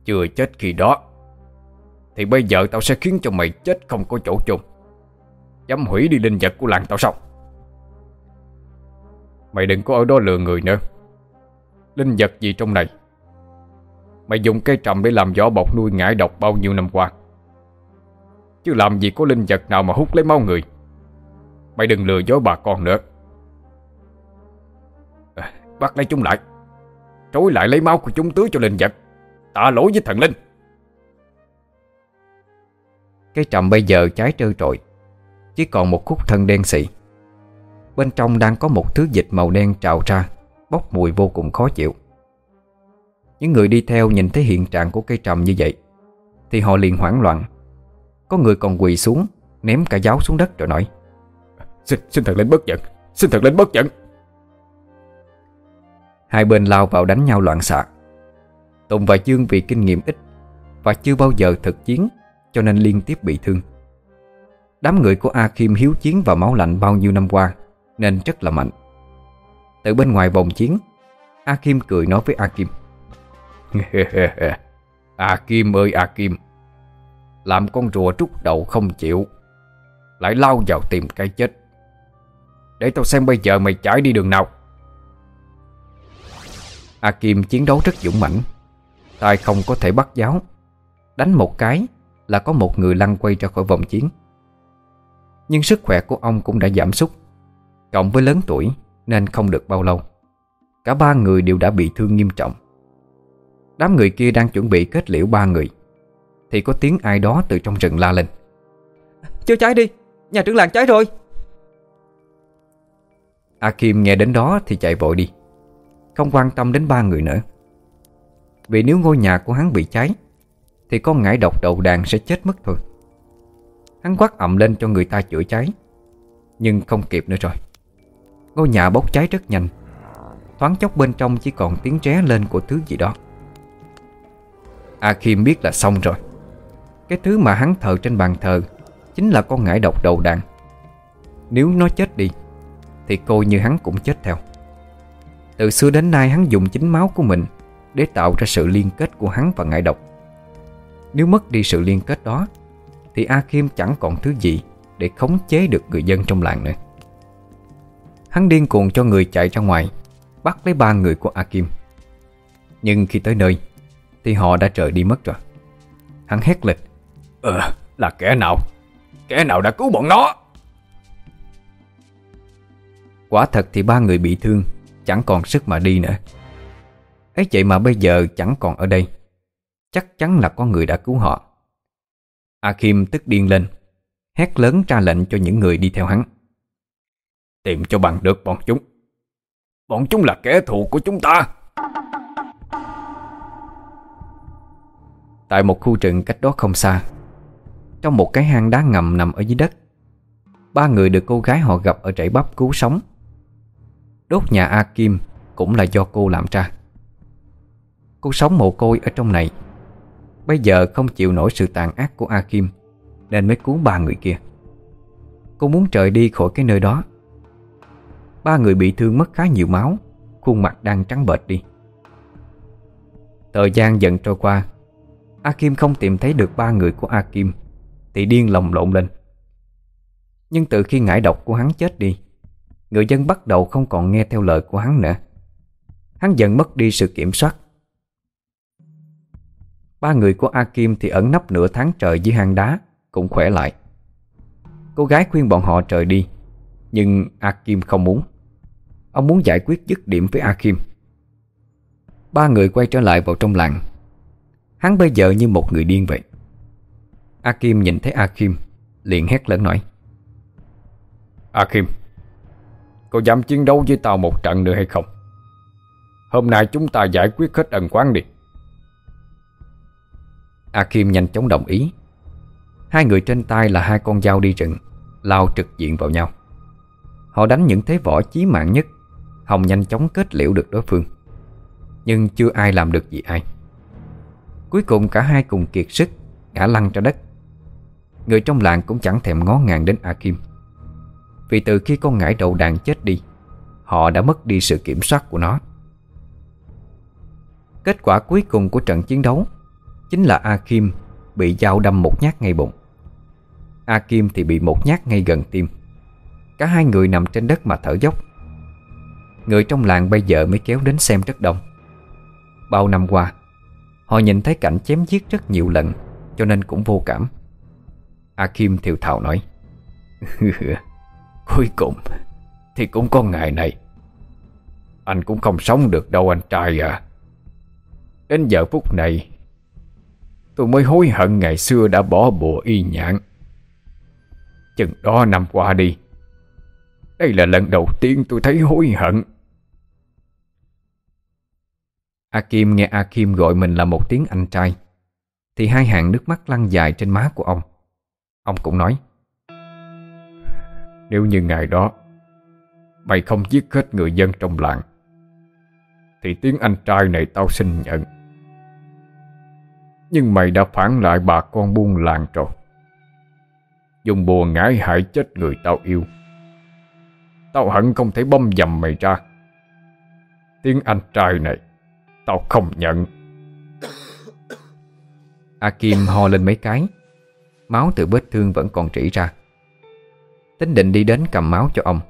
Chưa chết khi đó, Thì bây giờ tao sẽ khiến cho mày chết không có chỗ chôn. Dám hủy đi linh vật của làng tao sao? Mày đừng có ở đó lừa người nữa. Linh vật gì trong này? Mày dùng cây trầm để làm vỏ bọc nuôi ngải độc bao nhiêu năm qua. Chứ làm gì có linh vật nào mà hút lấy máu người. Mày đừng lừa dối bà con nữa. À, Bắt lấy chúng lại. Trối lại lấy máu của chúng tưới cho linh vật. Tạ lỗi với thần linh. Cái trầm bây giờ cháy trơ trội Chỉ còn một khúc thân đen xị. Bên trong đang có một thứ dịch màu đen trào ra Bốc mùi vô cùng khó chịu. Những người đi theo nhìn thấy hiện trạng của cây trầm như vậy Thì họ liền hoảng loạn. Có người còn quỳ xuống Ném cả giáo xuống đất rồi nói Xin, xin thần linh bất giận Xin thần linh bất giận. Hai bên lao vào đánh nhau loạn xạ. Tùng và Dương vì kinh nghiệm ít Và chưa bao giờ thực chiến Cho nên liên tiếp bị thương. Đám người của A Kim hiếu chiến vào máu lạnh bao nhiêu năm qua Nên rất là mạnh. Từ bên ngoài vòng chiến A Kim cười nói với A Kim *laughs* A Kim ơi, A Kim. Làm con rùa trút đầu không chịu. Lại lao vào tìm cái chết. Để tao xem bây giờ mày chạy đi đường nào. A Kim chiến đấu rất dũng mãnh. Tay không có thể bắt giáo. Đánh một cái là có một người lăn quay ra khỏi vòng chiến. Nhưng sức khỏe của ông cũng đã giảm sút. Cộng với lớn tuổi nên không được bao lâu. Cả ba người đều đã bị thương nghiêm trọng. Đám người kia đang chuẩn bị kết liễu ba người. Thì có tiếng ai đó từ trong rừng la lên. Chưa cháy đi Nhà trưởng làng cháy rồi. A Kim nghe đến đó thì chạy vội đi. Không quan tâm đến ba người nữa. Vì nếu ngôi nhà của hắn bị cháy Thì con ngải độc đầu đàn sẽ chết mất thôi. Hắn quát ậm lên cho người ta chữa cháy Nhưng không kịp nữa rồi. Ngôi nhà bốc cháy rất nhanh. Thoáng chốc bên trong chỉ còn tiếng ré lên của thứ gì đó A Kim biết là xong rồi. Cái thứ mà hắn thờ trên bàn thờ Chính là con ngải độc đầu đàn. Nếu nó chết đi, Thì coi như hắn cũng chết theo. Từ xưa đến nay hắn dùng chính máu của mình Để tạo ra sự liên kết của hắn và ngải độc. Nếu mất đi sự liên kết đó, Thì A Kim chẳng còn thứ gì Để khống chế được người dân trong làng nữa. Hắn điên cuồng cho người chạy ra ngoài, Bắt lấy ba người của A Kim Nhưng khi tới nơi thì họ đã trời đi mất rồi. Hắn hét lịch Ờ là kẻ nào? Kẻ nào đã cứu bọn nó? Quả thật thì ba người bị thương Chẳng còn sức mà đi nữa. Ấy vậy mà bây giờ chẳng còn ở đây. Chắc chắn là có người đã cứu họ. A Kim tức điên lên Hét lớn ra lệnh cho những người đi theo hắn. Tìm cho bằng được bọn chúng. Bọn chúng là kẻ thù của chúng ta Tại một khu rừng cách đó không xa. Trong một cái hang đá ngầm nằm ở dưới đất, Ba người được cô gái họ gặp ở trại bắp cứu sống. Đốt nhà A Kim cũng là do cô làm ra. Cô sống mồ côi ở trong này. Bây giờ không chịu nổi sự tàn ác của A Kim, Nên mới cứu ba người kia. Cô muốn trời đi khỏi cái nơi đó. Ba người bị thương mất khá nhiều máu, Khuôn mặt đang trắng bệch đi. Thời gian dần trôi qua A Kim không tìm thấy được ba người của A Kim. Thì điên lồng lộn lên. Nhưng từ khi ngải độc của hắn chết đi, Người dân bắt đầu không còn nghe theo lời của hắn nữa. Hắn dần mất đi sự kiểm soát. Ba người của A Kim thì ẩn nấp nửa tháng trời dưới hang đá, Cũng khỏe lại. Cô gái khuyên bọn họ trời đi, Nhưng A Kim không muốn. Ông muốn giải quyết dứt điểm với A Kim. Ba người quay trở lại vào trong làng. Hắn bây giờ như một người điên vậy. A Kim nhìn thấy A Kim Liền hét lớn nói. A Kim Cô dám chiến đấu với tao một trận nữa hay không? Hôm nay chúng ta giải quyết hết ẩn quán đi. A Kim nhanh chóng đồng ý. Hai người trên tay là hai con dao đi rừng Lao trực diện vào nhau. Họ đánh những thế võ chí mạng nhất Hồng nhanh chóng kết liễu được đối phương. Nhưng chưa ai làm được gì ai Cuối cùng cả hai cùng kiệt sức, Ngã lăn ra đất. Người trong làng cũng chẳng thèm ngó ngàng đến A Kim Vì từ khi con ngải đầu đàn chết đi, Họ đã mất đi sự kiểm soát của nó. Kết quả cuối cùng của trận chiến đấu Chính là A Kim bị dao đâm một nhát ngay bụng. A Kim thì bị một nhát ngay gần tim. Cả hai người nằm trên đất mà thở dốc. Người trong làng bây giờ mới kéo đến xem rất đông. Bao năm qua Họ nhìn thấy cảnh chém giết rất nhiều lần, Cho nên cũng vô cảm. A Kim thiều thào nói Cuối cùng Thì cũng có ngày này. Anh cũng không sống được đâu anh trai à. Đến giờ phút này, Tôi mới hối hận ngày xưa đã bỏ bùa y nhạn Chừng đó năm qua đi, Đây là lần đầu tiên tôi thấy hối hận. A Kim nghe A Kim gọi mình là một tiếng anh trai, Thì hai hàng nước mắt lăn dài trên má của ông. Ông cũng nói, Nếu như ngày đó Mày không giết hết người dân trong làng, Thì tiếng anh trai này tao xin nhận. Nhưng mày đã phản lại bà con buôn làng rồi. Dùng bùa ngải hại chết người tao yêu. Tao hận không thể băm dầm mày ra. Tiếng anh trai này Tao không nhận. A Kim ho lên mấy cái. Máu từ vết thương vẫn còn trĩ ra. Tính định đi đến cầm máu cho ông,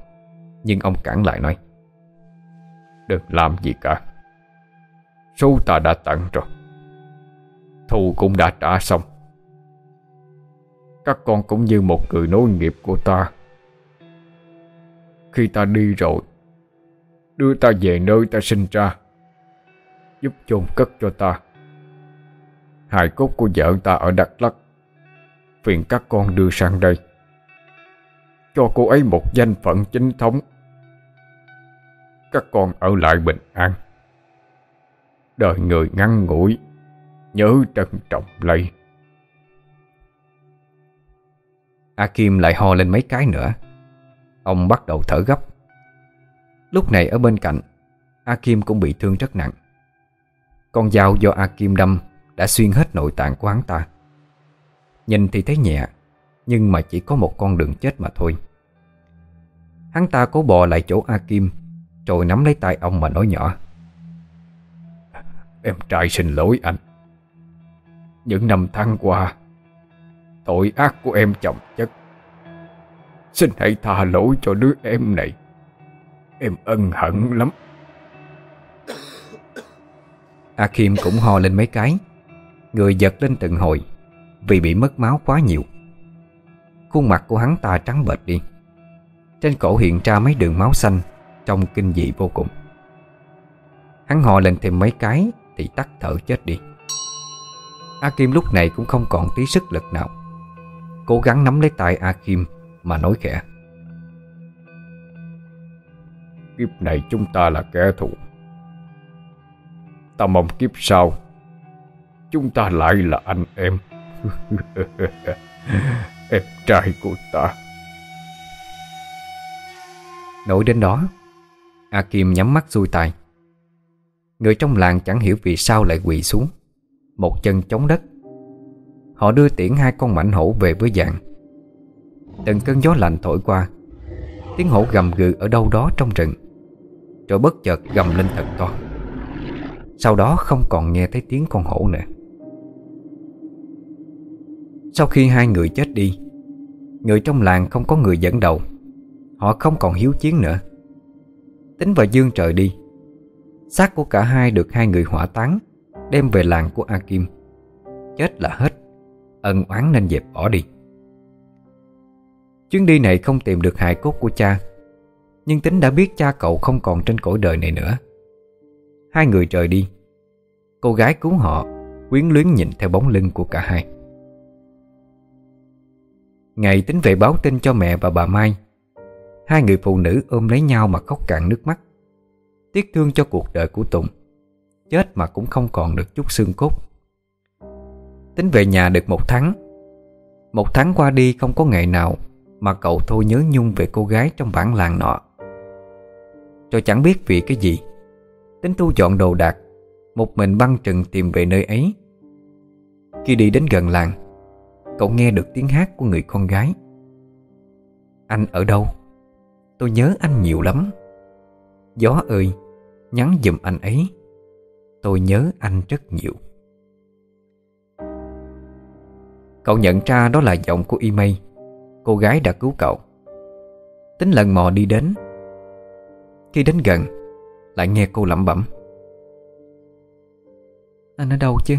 Nhưng ông cản lại nói, Đừng làm gì cả. Số ta đã tận rồi. Thù cũng đã trả xong. Các con cũng như một người nối nghiệp của ta. Khi ta đi rồi, Đưa ta về nơi ta sinh ra. Giúp chôn cất cho ta. Hài cốt của vợ ta ở Đắk Lắk. Phiền các con đưa sang đây. Cho cô ấy một danh phận chính thống. Các con ở lại bình an. Đời người ngăn ngủi, Nhớ trân trọng lấy A Kim lại ho lên mấy cái nữa. Ông bắt đầu thở gấp. Lúc này ở bên cạnh A Kim cũng bị thương rất nặng. Con dao do A Kim đâm Đã xuyên hết nội tạng của hắn ta. Nhìn thì thấy nhẹ, Nhưng mà chỉ có một con đường chết mà thôi. Hắn ta cố bò lại chỗ A Kim Rồi nắm lấy tay ông mà nói nhỏ. Em trai xin lỗi anh. Những năm tháng qua, Tội ác của em chồng chất. Xin hãy tha lỗi cho đứa em này. Em ân hận lắm. A Kim cũng ho lên mấy cái. Người giật lên từng hồi, Vì bị mất máu quá nhiều. Khuôn mặt của hắn ta trắng bệch đi. Trên cổ hiện ra mấy đường máu xanh, Trông kinh dị vô cùng. Hắn ho lên thêm mấy cái Thì tắt thở chết đi. A Kim lúc này cũng không còn tí sức lực nào. Cố gắng nắm lấy tay A Kim Mà nói khẽ. Kiếp này chúng ta là kẻ thù. Ta mong kiếp sau, Chúng ta lại là anh em. *laughs* Em trai của ta. Nổi đến đó, A Kim nhắm mắt xuôi tay Người trong làng chẳng hiểu vì sao lại quỳ xuống. Một chân chống đất. Họ đưa tiễn hai con mảnh hổ về với dạng. Từng cơn gió lạnh thổi qua. Tiếng hổ gầm gừ ở đâu đó trong rừng. Rồi bất chợt gầm lên thật to. Sau đó không còn nghe thấy tiếng con hổ nữa. Sau khi hai người chết đi, Người trong làng không có người dẫn đầu. Họ không còn hiếu chiến nữa. Tính và Dương trời đi, xác của cả hai được hai người hỏa táng, Đem về làng của A Kim Chết là hết, Ân oán nên dẹp bỏ đi. Chuyến đi này không tìm được hài cốt của cha, Nhưng tính đã biết cha cậu không còn trên cõi đời này nữa. Hai người rời đi. Cô gái cứu họ, Quyến luyến nhìn theo bóng lưng của cả hai. Ngày tính về báo tin cho mẹ và bà Mai. Hai người phụ nữ ôm lấy nhau mà khóc cạn nước mắt. Tiếc thương cho cuộc đời của Tùng. Chết mà cũng không còn được chút xương cốt. Tính về nhà được một tháng. Một tháng qua đi không có ngày nào Mà cậu thôi nhớ nhung về cô gái trong bản làng nọ. Cho chẳng biết vì cái gì. Tính thu dọn đồ đạc, Một mình băng trừng tìm về nơi ấy. Khi đi đến gần làng, Cậu nghe được tiếng hát của người con gái. Anh ở đâu? Tôi nhớ anh nhiều lắm. Gió ơi, Nhắn giùm anh ấy. Tôi nhớ anh rất nhiều. Cậu nhận ra đó là giọng của Y Cô gái đã cứu cậu. Tính lần mò đi đến. Khi đến gần lại nghe cô lẩm bẩm. Anh ở đâu chứ?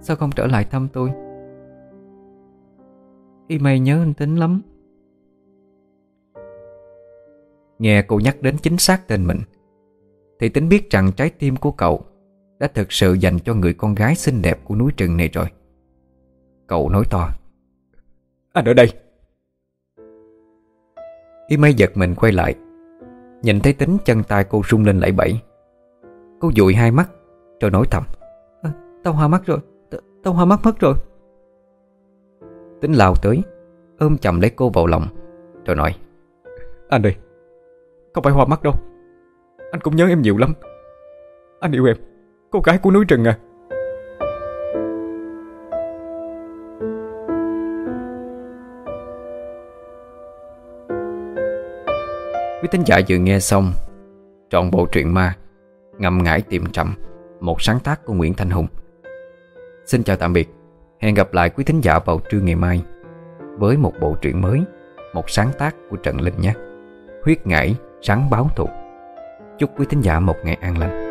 Sao không trở lại thăm tôi? Y Mây nhớ anh Tính lắm. Nghe cô nhắc đến chính xác tên mình Thì tính biết rằng trái tim của cậu Đã thực sự dành cho người con gái xinh đẹp của núi rừng này rồi. Cậu nói to. Anh ở đây. Y mây giật mình quay lại Nhìn thấy tính chân tay cô rung lên lẫy bẫy. Cô dụi hai mắt Rồi nói thầm. À, Tao hoa mắt rồi T Tao hoa mắt mất rồi. Tính lao tới Ôm chầm lấy cô vào lòng Rồi nói. Anh ơi Không phải hoa mắt đâu. Anh cũng nhớ em nhiều lắm. Anh yêu em Cô gái của núi rừng à thính giả vừa nghe xong Trọn bộ truyện ma Ngầm ngải tiệm trầm, Một sáng tác của Nguyễn Thanh Hùng. Xin chào tạm biệt. Hẹn gặp lại quý thính giả vào trưa ngày mai Với một bộ truyện mới, Một sáng tác của Trần Linh nhé. Huyết ngải, sáng báo thuộc Chúc quý thính giả một ngày an lành.